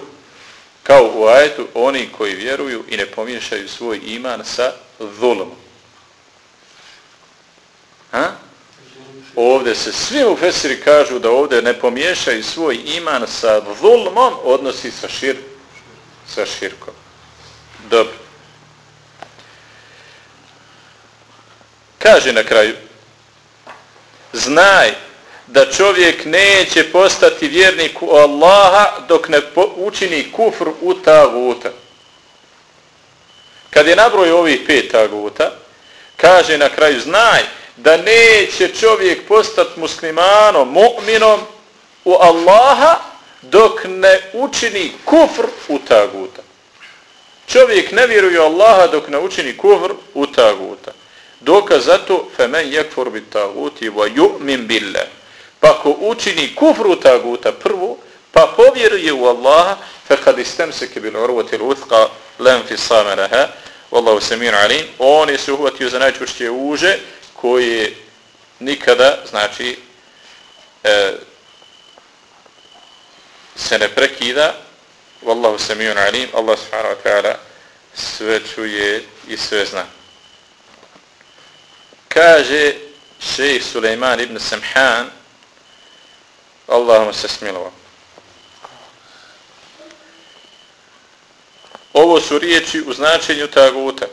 Kao u ajetu, oni koji vjeruju i ne pomiješaju svoj iman sa zulmom. Ha? Ovdje se svi u Fesiri kažu da ovdje ne pomiješaju svoj iman sa zulmom, odnosi sa, šir, sa širkom. Dobro. Kaže na kraju, znaj da čovjek neće postati vjernik u Allaha dok ne učini kufr u taguta. Kad je nabroj ovih pet taguta, kaže na kraju, znaj da neće čovjek postati muslimanom, mu'minom u Allaha dok ne učini kufr u taguta. Čovjek ne vjeruje Allaha dok ne učini kufr u taguta. Dokaz za to, femen yekfur bit taguti wa yu'min billah. Pa ko učini kufru taguta prvo, pa povjeruje u Allaha, fe kad istemseke bil urvati l'uthqa lem fi samaraha, wallahu samir alim, on je se uhvatio za najčvršće uže, koje nikada, znači, e, se ne prekida, wallahu samir alim, Allah subhanahu wa ta'ala sve čuje i sve zna. Kaže šejh Suleiman ibn Samhan, Allahuma se smilova. Ovo su riječi u značenju taguta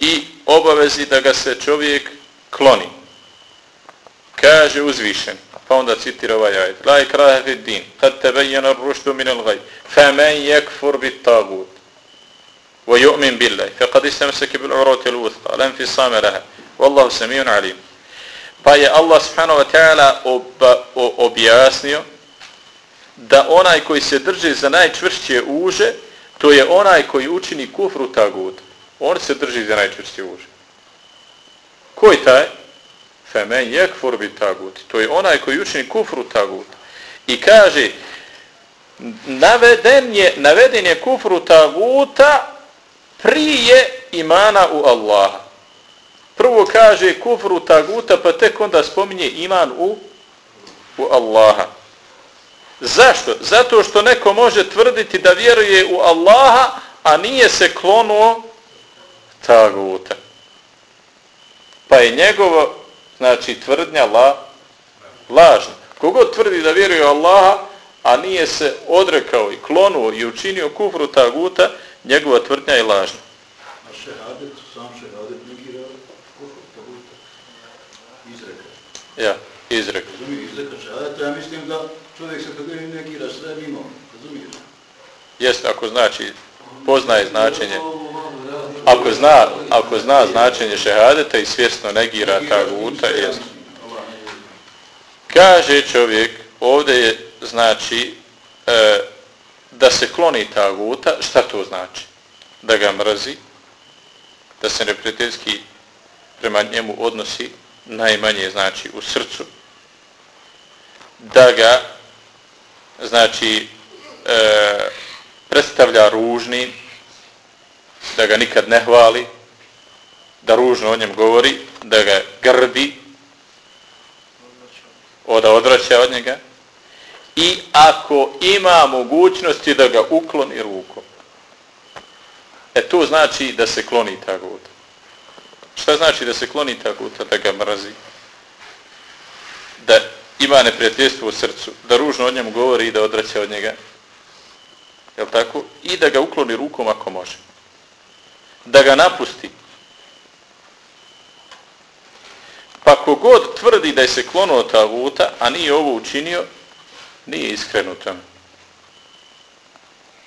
i obavezi da ga se čovjek kloni. Kaže uzvišen, pa onda citira ovaj ajet. La ikraha fi din, kad tebejena ruštu min al gaj, fa men yakfur bit tagut, wa yu'min billahi, fa kad istamsaki bil uroti l-uthqa, lam fi samaraha, wallahu samijun alim. Pa je Allah subhanahu wa ta'ala objasnio da onaj koji se drži za najčvršće uže, to je onaj koji učini kufru tagut. On se drži za najčvršće uže. Ko je taj? Femen yekfur bi tagut. To je onaj koji učini kufru tagut. I kaže, naveden je, naveden je kufru taguta prije imana u Allaha. Prvo kaže kufru taguta, pa tek onda spominje iman u, u Allaha. Zašto? Zato što neko može tvrditi da vjeruje u Allaha, a nije se klonuo taguta. Pa je njegovo, znači, tvrdnja la, lažna. Kogod tvrdi da vjeruje u Allaha, a nije se odrekao i klonuo i učinio kufru taguta, njegova tvrdnja je lažna. A šehadet, sam šehadet negira kufru taguta. Izreka. Ja, izreka. Razumije, izreka šehadeta, ja mislim da čovjek se kada negira sve mimo. Razumiješ? Jeste, ako znači, poznaje značenje. Ako zna, ako zna značenje šehadeta i svjesno negira ta guta, jest. Kaže čovjek, ovdje je, znači, e, da se kloni ta guta, šta to znači? Da ga mrazi, da se neprijateljski prema njemu odnosi najmanje, znači, u srcu, da ga, znači, e, predstavlja ružnim, da ga nikad ne hvali, da ružno o njem govori, da ga grdi, da odvraća od njega, i ako ima mogućnosti da ga ukloni rukom. E to znači da se kloni ta guta. Šta znači da se kloni ta guta? Da ga mrazi. Da ima neprijateljstvo u srcu. Da ružno o njemu govori i da odraća od njega. Jel tako? I da ga ukloni rukom ako može da ga napusti. Pa kogod tvrdi da je se klonuo ta vuta, a nije ovo učinio, nije iskren u tome.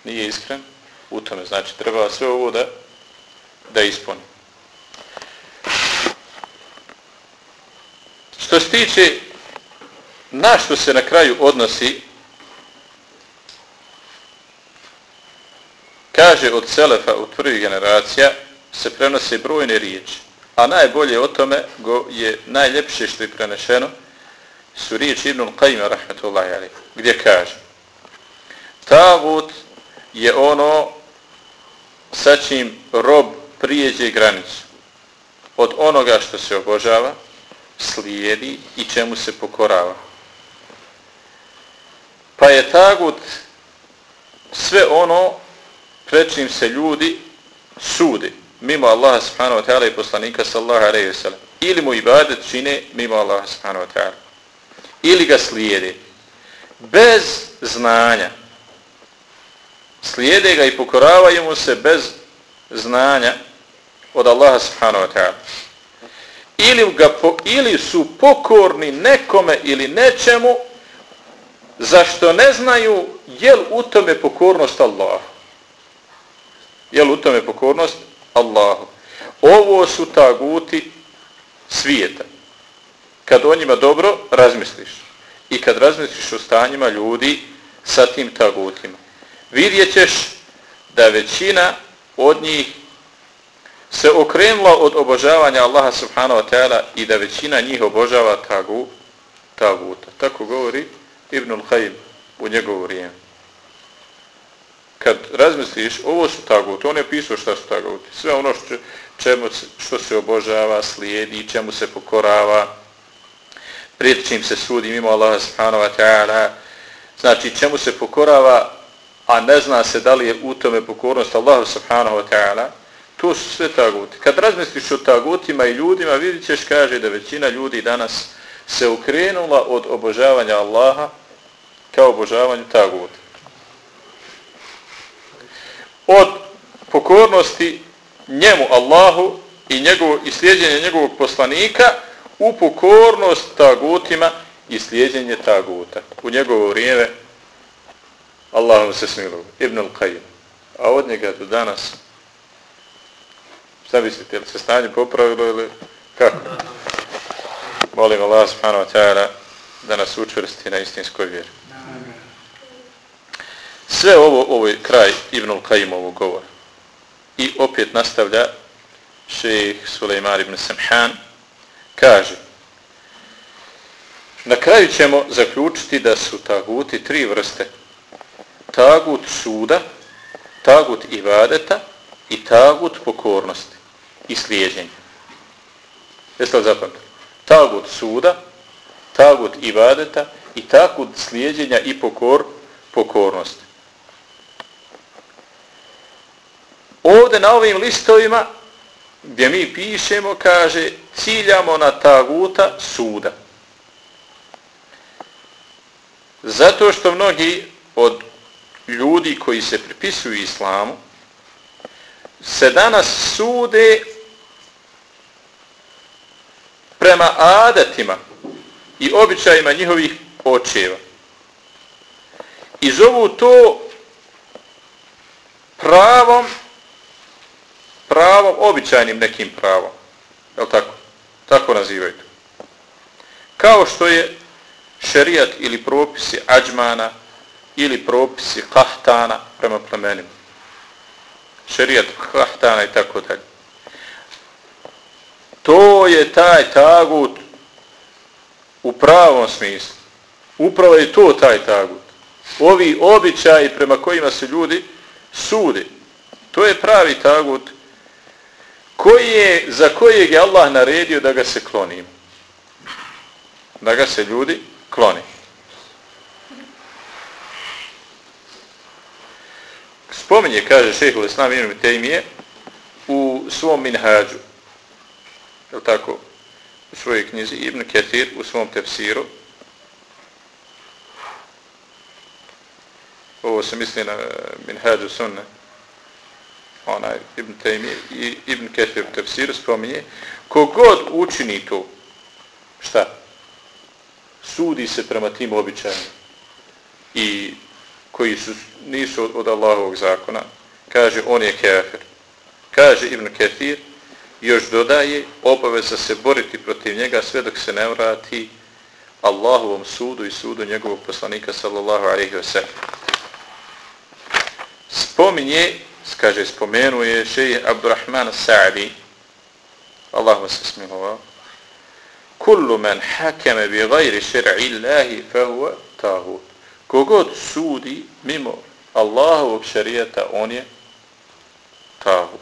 Nije iskren u tome. Znači, treba sve ovo da, da ispuni. Što se tiče na što se na kraju odnosi Kaže od Selefa u prvih generacija se prenose brojne riječi, a najbolje o tome go je najljepše što je prenešeno su riječi Ibn Qajma rahmetullahi alaih gdje kaže Tavut je ono sa čim rob prijeđe granicu od onoga što se obožava, slijedi i čemu se pokorava. Pa je tagut sve ono prečim se ljudi sudi mimo Allaha subhanahu wa ta'ala i poslanika sallallahu alaihi wa sallam. Ili mu ibadet čine mimo Allaha subhanahu wa ta'ala. Ili ga slijede. Bez znanja. Slijede ga i pokoravaju mu se bez znanja od Allaha subhanahu wa ta'ala. Ili, ga po, ili su pokorni nekome ili nečemu zašto ne znaju jel u tome pokornost Allahu. Jel u tome pokornost Allahu. Ovo su taguti svijeta. Kad o njima dobro razmisliš i kad razmisliš o stanjima ljudi sa tim tagutima, vidjet ćeš da većina od njih se okrenula od obožavanja Allaha subhanahu wa ta'ala i da većina njih obožava tagu, taguta. Tako govori Ibnul Hajim u njegovu vrijeme. Kad razmisliš, ovo su taguti, on je pisao šta su taguti. Sve ono što, čemu, što se obožava, slijedi, čemu se pokorava, prijed čim se sudi mimo Allaha subhanahu wa ta'ala, znači čemu se pokorava, a ne zna se da li je u tome pokornost Allahu subhanahu wa ta'ala, to su sve taguti. Kad razmisliš o tagutima i ljudima, vidit ćeš, kaže da većina ljudi danas se ukrenula od obožavanja Allaha kao obožavanju taguta. Od pokornosti njemu Allahu i, njegovo, i slijedjenje njegovog poslanika u pokornost tagutima i slijedjenje taguta. U njegovo vrijeme Allahom se smilu. Ibn al-Qayyim. A od njega do danas šta mislite, je li se stanje popravilo ili kako? Molim Allah subhanahu wa ta'ala da nas učvrsti na istinskoj vjeri. Sve ovo, ovo je kraj Ibnul Qajimovog govora. I opet nastavlja šejih Sulejmar ibn Samhan kaže Na kraju ćemo zaključiti da su taguti tri vrste. Tagut suda, tagut ibadeta i tagut pokornosti i slijeđenje. Jeste li zapamtili? Tagut suda, tagut ibadeta i tagut slijeđenja i pokor, pokornosti. Ovde na ovim listovima gdje mi pišemo, kaže, ciljamo na taguta suda. Zato što mnogi od ljudi koji se pripisuju islamu se danas sude prema adatima i običajima njihovih očeva. I zovu to pravom pravom, običajnim nekim pravom. Je tako? Tako nazivaju to. Kao što je šerijat ili propisi ađmana ili propisi kahtana prema plemenima. Šerijat kahtana i tako dalje. To je taj tagut u pravom smislu. Upravo je to taj tagut. Ovi običaji prema kojima se ljudi sudi. To je pravi tagut koji je, za kojeg je Allah naredio da ga se klonim. Da ga se ljudi kloni. Spominje, kaže šehhul Islam ibn Tejmije, u svom minhađu, je tako, u svojoj knjizi Ibn Ketir, u svom tefsiru, ovo se misli na minhađu sunne, onaj Ibn Taymi i Ibn Ketir u tefsiru spominje, kogod učini to, šta? Sudi se prema tim običajima i koji su, nisu od, Allahovog zakona, kaže on je kafir. Kaže Ibn Ketir, još dodaje obaveza se boriti protiv njega sve dok se ne vrati Allahovom sudu i sudu njegovog poslanika sallallahu alaihi wa sallam. Spominje kaže, spomenuje šeji Abdurrahman Sa'di Allah vas smilovao, kullu men hakeme bi gajri šer'i Allahi fe huwa tahut. Kogod sudi mimo Allahovog šarijeta, on je tahut.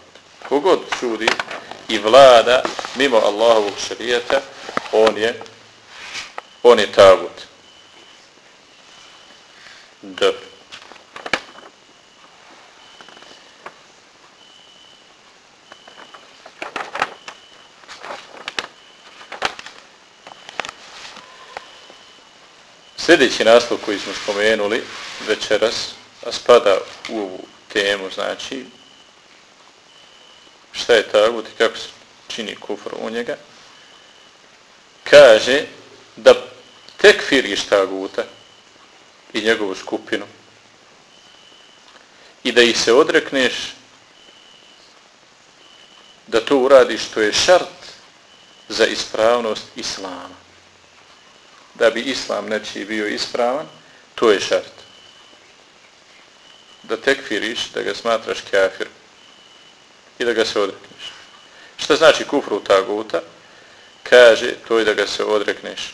Kogod sudi i vlada mimo Allahovog šarijeta, on je on je tagut. Dobro. Sljedeći naslov koji smo spomenuli večeras, a spada u ovu temu, znači šta je tagut i kako se čini kufr u njega, kaže da tekfiriš taguta i njegovu skupinu i da ih se odrekneš da to uradiš što je šart za ispravnost islama. Da bi islam nečiji bio ispravan, to je šart. Da tekfiriš, da ga smatraš kafir i da ga se odrekneš. Šta znači kufru taguta? Kaže, to je da ga se odrekneš.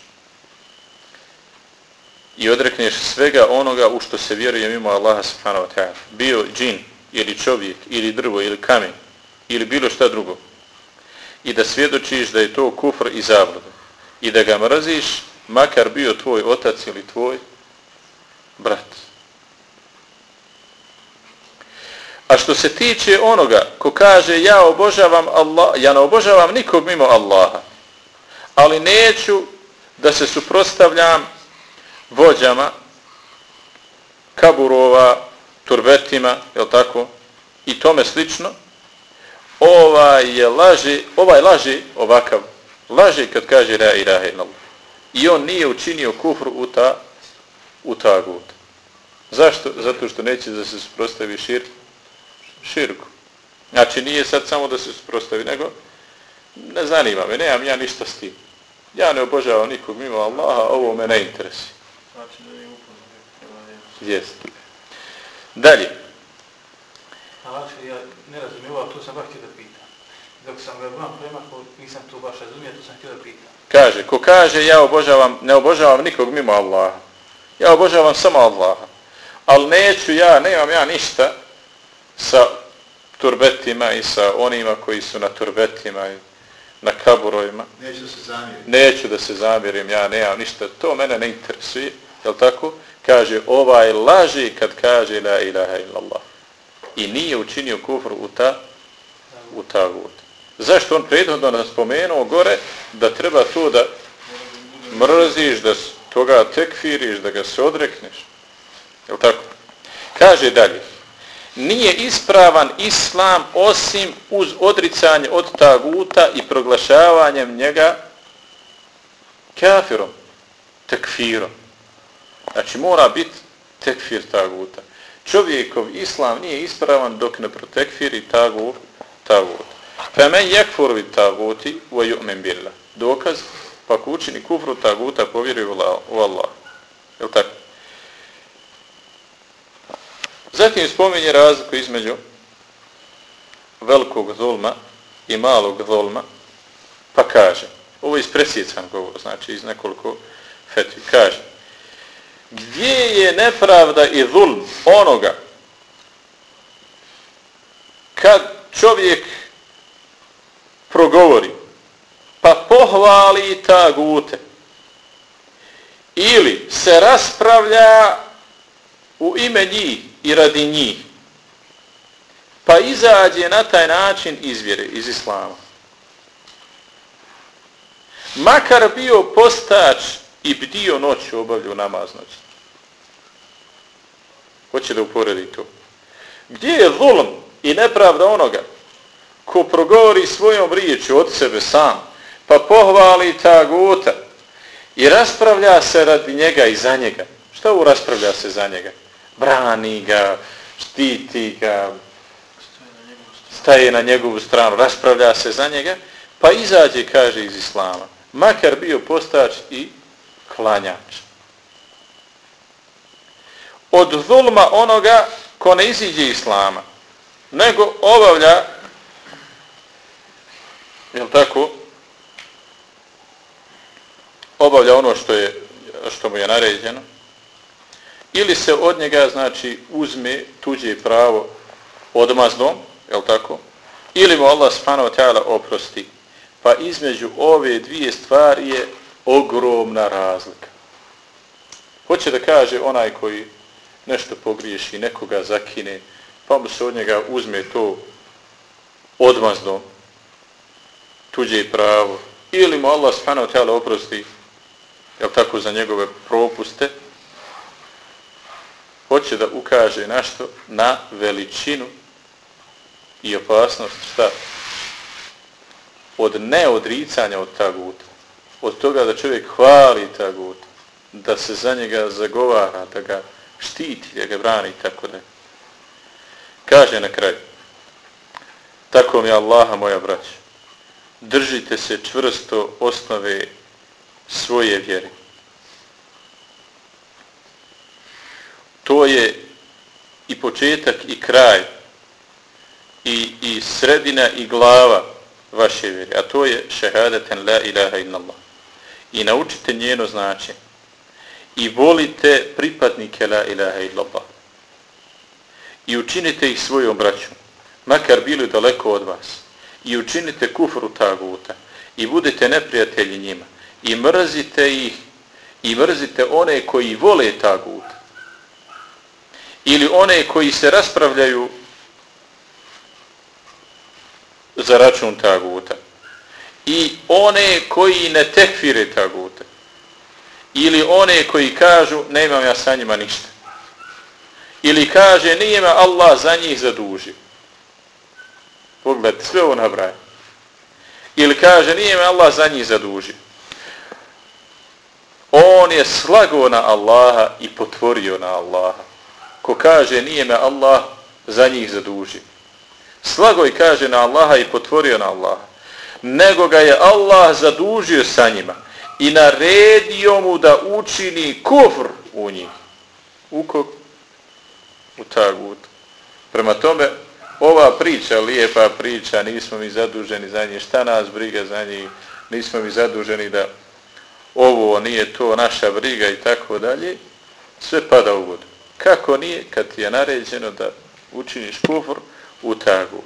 I odrekneš svega onoga u što se vjeruje mimo Allaha subhanahu wa ta'ala. Bio džin, ili čovjek, ili drvo, ili kamen, ili bilo šta drugo. I da svjedočiš da je to kufr i zavlada. I da ga mraziš makar bio tvoj otac ili tvoj brat. A što se tiče onoga ko kaže ja obožavam Allah, ja ne obožavam nikog mimo Allaha, ali neću da se suprostavljam vođama, kaburova, turbetima, je tako, i tome slično, ovaj je laži, ovaj laži ovakav, laži kad kaže la ilaha illallah i on nije učinio kufru u ta u tagut. Zašto? Zato što neće da se suprostavi širku širku. Znači nije sad samo da se suprostavi, nego ne zanima me, nemam ja ništa s tim. Ja ne obožavam nikog mimo Allaha, ovo me ne interesi. Znači da je upuno. Jes. Dalje. Znači, ja ne razumijem, to sam baš htio da pitam. Dok sam ga vam premakao, nisam to baš razumio, to sam htio da pitam. Kaže, ko kaže ja obožavam, ne obožavam nikog mimo Allaha. Ja obožavam samo Allaha. Ali neću ja, nemam ja ništa sa turbetima i sa onima koji su na turbetima i na kaburovima. Neću da se zamirim. Neću da se zamirim, ja nemam ništa. To mene ne interesuje. Je tako? Kaže, ovaj laži kad kaže la ilaha illallah. I nije učinio kufr u ta, u ta vod. Zašto on prethodno nas spomenuo gore da treba to da mrziš, da toga tekfiriš, da ga se odrekneš? Je tako? Kaže dalje. Nije ispravan islam osim uz odricanje od taguta i proglašavanjem njega kafirom, tekfirom. Znači mora biti tekfir taguta. Čovjekov islam nije ispravan dok ne protekfiri tagut, tagut. Femen yekfur bit taguti wa yu'min billah. Dokaz pa kućini kufru taguta povjeruje u Allah. Jel tako? Zatim spominje razliku između velikog zulma i malog zulma, pa kaže, ovo je ispresjecan govor, znači iz nekoliko fetvi, kaže, gdje je nepravda i zulm onoga kad čovjek progovori, pa pohvali ta gute. Ili se raspravlja u ime njih i radi njih. Pa izađe na taj način izvjere iz islama. Makar bio postač i bdio noću obavlju namaz noć. Hoće da uporedi to. Gdje je zulm i nepravda onoga ko progovori svojom riječu od sebe sam, pa pohvali ta guta i raspravlja se radi njega i za njega. Šta u raspravlja se za njega? Brani ga, štiti ga, staje na njegovu stranu, raspravlja se za njega, pa izađe, kaže, iz islama. Makar bio postač i klanjač. Od zulma onoga ko ne iziđe islama, nego obavlja jel tako, obavlja ono što je što mu je naređeno, ili se od njega, znači, uzme tuđe pravo odmazdom, jel tako, ili mu Allah subhanahu wa ta'ala oprosti. Pa između ove dvije stvari je ogromna razlika. Hoće da kaže onaj koji nešto pogriješi, nekoga zakine, pa mu se od njega uzme to odmazdom, tuđe pravo, ili mu Allah subhanahu wa ta'ala oprosti, jel tako, za njegove propuste, hoće da ukaže našto na veličinu i opasnost šta? Od neodricanja od taguta. Od toga da čovjek hvali taguta. Da se za njega zagovara, da ga štiti, da ga brani i tako da. Kaže na kraju. Tako mi Allaha moja braća. Držite se čvrsto osnove svoje vjere. To je i početak i kraj i, i sredina i glava vaše vjere, a to je šehadeten la ilaha illallah. I naučite njeno značenje. I volite pripadnike la ilaha illallah. I učinite ih svojom braćom, makar bili daleko od vas. I učinite kufru taguta. I budete neprijatelji njima. I mrzite ih. I mrzite one koji vole taguta. Ili one koji se raspravljaju za račun taguta. I one koji ne tekfire taguta. Ili one koji kažu ne imam ja sa njima ništa. Ili kaže nije me Allah za njih zadužio. Pogledajte, sve ovo nabraje. Ili kaže nije me Allah za njih zadužio. On je slago na Allaha i potvorio na Allaha. Ko kaže nije me Allah za njih zadužio slago i kaže na Allaha i potvorio na Allaha, nego ga je Allah zadužio sa njima i naredio mu da učini kufr u njih. U kog? U tagut. Prema tome, ova priča, lijepa priča, nismo mi zaduženi za njih, šta nas briga za njih, nismo mi zaduženi da ovo nije to naša briga i tako dalje, sve pada u vodu. Kako nije kad ti je naređeno da učiniš kufr, u tagut.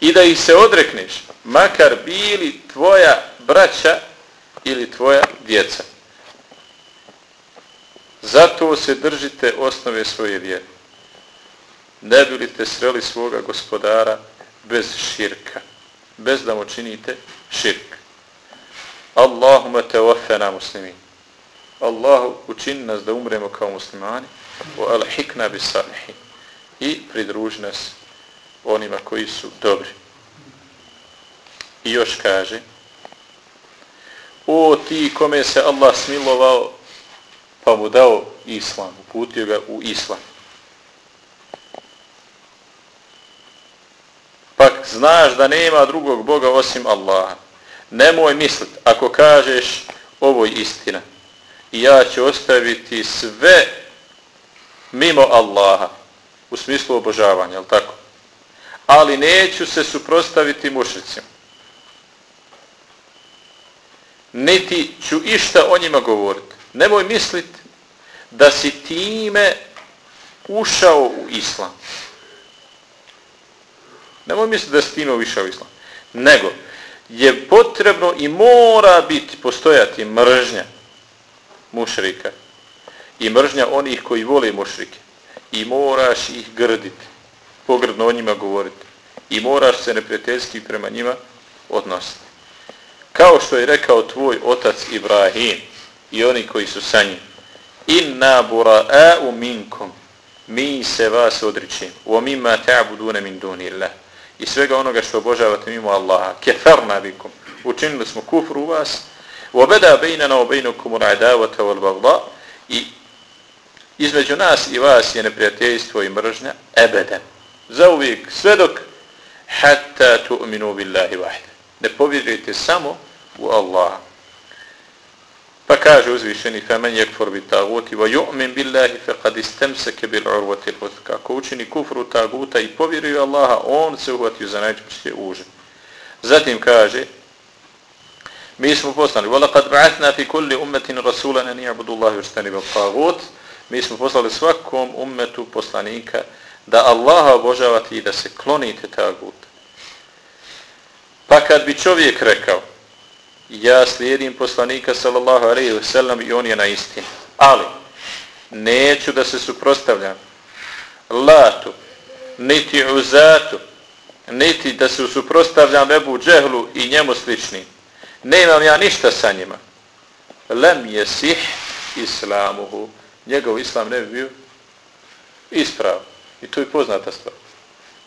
I da ih se odrekneš, makar bili tvoja braća ili tvoja djeca. Zato se držite osnove svoje vjere. Ne bilite sreli svoga gospodara bez širka. Bez da mu činite širk. Allahumma te ofena muslimin. Allahu učini nas da umremo kao muslimani. وَأَلْحِكْنَا alhikna. I pridruži nas onima koji su dobri. I još kaže, o ti kome se Allah smilovao, pa mu dao islam, uputio ga u islam. Pak znaš da nema drugog Boga osim Allaha. Nemoj mislit, ako kažeš ovo je istina, i ja ću ostaviti sve mimo Allaha, u smislu obožavanja, al tako? ali neću se suprostaviti mušricima. Niti ću išta o njima govoriti. Nemoj misliti da si time ušao u islam. Nemoj misliti da si time ušao u islam. Nego je potrebno i mora biti postojati mržnja mušrika i mržnja onih koji vole mušrike. I moraš ih grditi pogrdno o njima govoriti. I moraš se neprijateljski prema njima odnositi. Kao što je rekao tvoj otac Ibrahim i oni koji su sa njim. Inna bura'a'u minkum. Mi se vas odričim. Wa mimma ta'budune min dunillah. I svega onoga što obožavate mimo Allaha. Kefarna bikum. Učinili smo kufru u vas. Wa bada bejnana wa bejnukum ur'adavata wal bagda. I između nas i vas je neprijateljstvo i mržnja ebeden za uvijek, sve dok hatta tu'minu billahi wahid. Ne povjerujete samo u Allaha. Pa kaže uzvišeni فَمَنْ يَكْفُرْ بِتَاغُوتِ وَيُؤْمِنْ بِاللَّهِ فَقَدْ إِسْتَمْسَكَ بِالْعُرْوَةِ الْوَثْقَ Ako učini kufru taguta i povjeruje Allaha, on se uhvatio za najčešće uže. Zatim kaže, mi smo poslani, وَلَقَدْ بَعَثْنَا فِي كُلِّ أُمَّةٍ رَسُولًا أَنِ يَعْبُدُ اللَّهِ وَرْسْتَنِبَ الطَّاغُوتِ Mi smo poslali svakom ummetu poslanika da Allaha obožavati i da se klonite taguta. Pa kad bi čovjek rekao, ja slijedim poslanika sallallahu alaihi ve sellem i on je na istinu. Ali, neću da se suprostavljam latu, niti uzatu, niti da se suprostavljam Ebu Džehlu i njemu slični. Nemam ja ništa sa njima. Lem je sih islamuhu. Njegov islam ne bi bio isprav. I to je poznata stvar.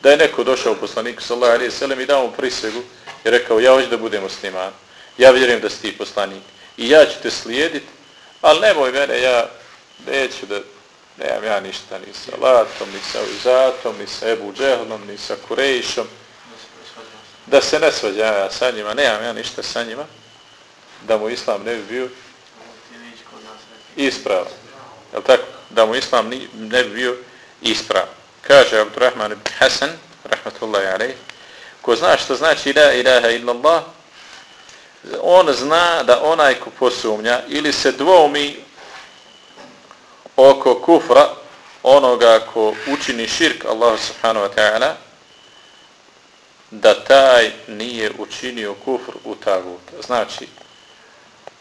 Da je neko došao u poslaniku sallallahu alaihi sallam i dao mu prisegu i rekao ja hoću da budem musliman. Ja vjerujem da si ti poslanik. I ja ću te slijediti, ali nemoj mene, ja neću da, nemam ja ništa ni sa Latom, ni sa Uzatom, ni sa Ebu Džehlom, ni sa Kurejšom. Da se ne svađa ja sa njima, nemam ja ništa sa njima, da mu Islam ne bi bio ispravan jel tako? Da mu Islam ne bi bio ispravan. Kaže Abdurrahman ibn Hasan, rahmatullahi alaih, ko zna što znači la ilaha illallah, on zna da onaj ko posumnja ili se dvomi oko kufra onoga ko učini širk Allah subhanahu wa ta'ala da taj nije učinio kufr u tagut. Znači,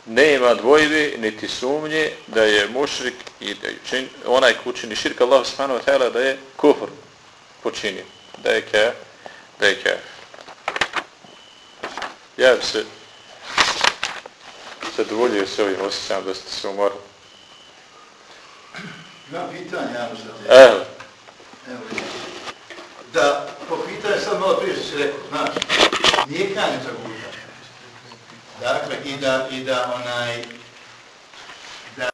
nema dvojbe niti sumnje da je mušrik i da je učin, onaj ko učini širk Allah subhanahu wa ta'ala da je kufr počinio. Da je kafir. Da je kafir. Ja bi se zadovoljio se ovim osjećam da ste se umorili. Ima pitanje, ja. Evo. Evo. Da, po pitanju sad malo prije što si rekao, znaš, nije kanje za guža. Dakle, i da, i da onaj,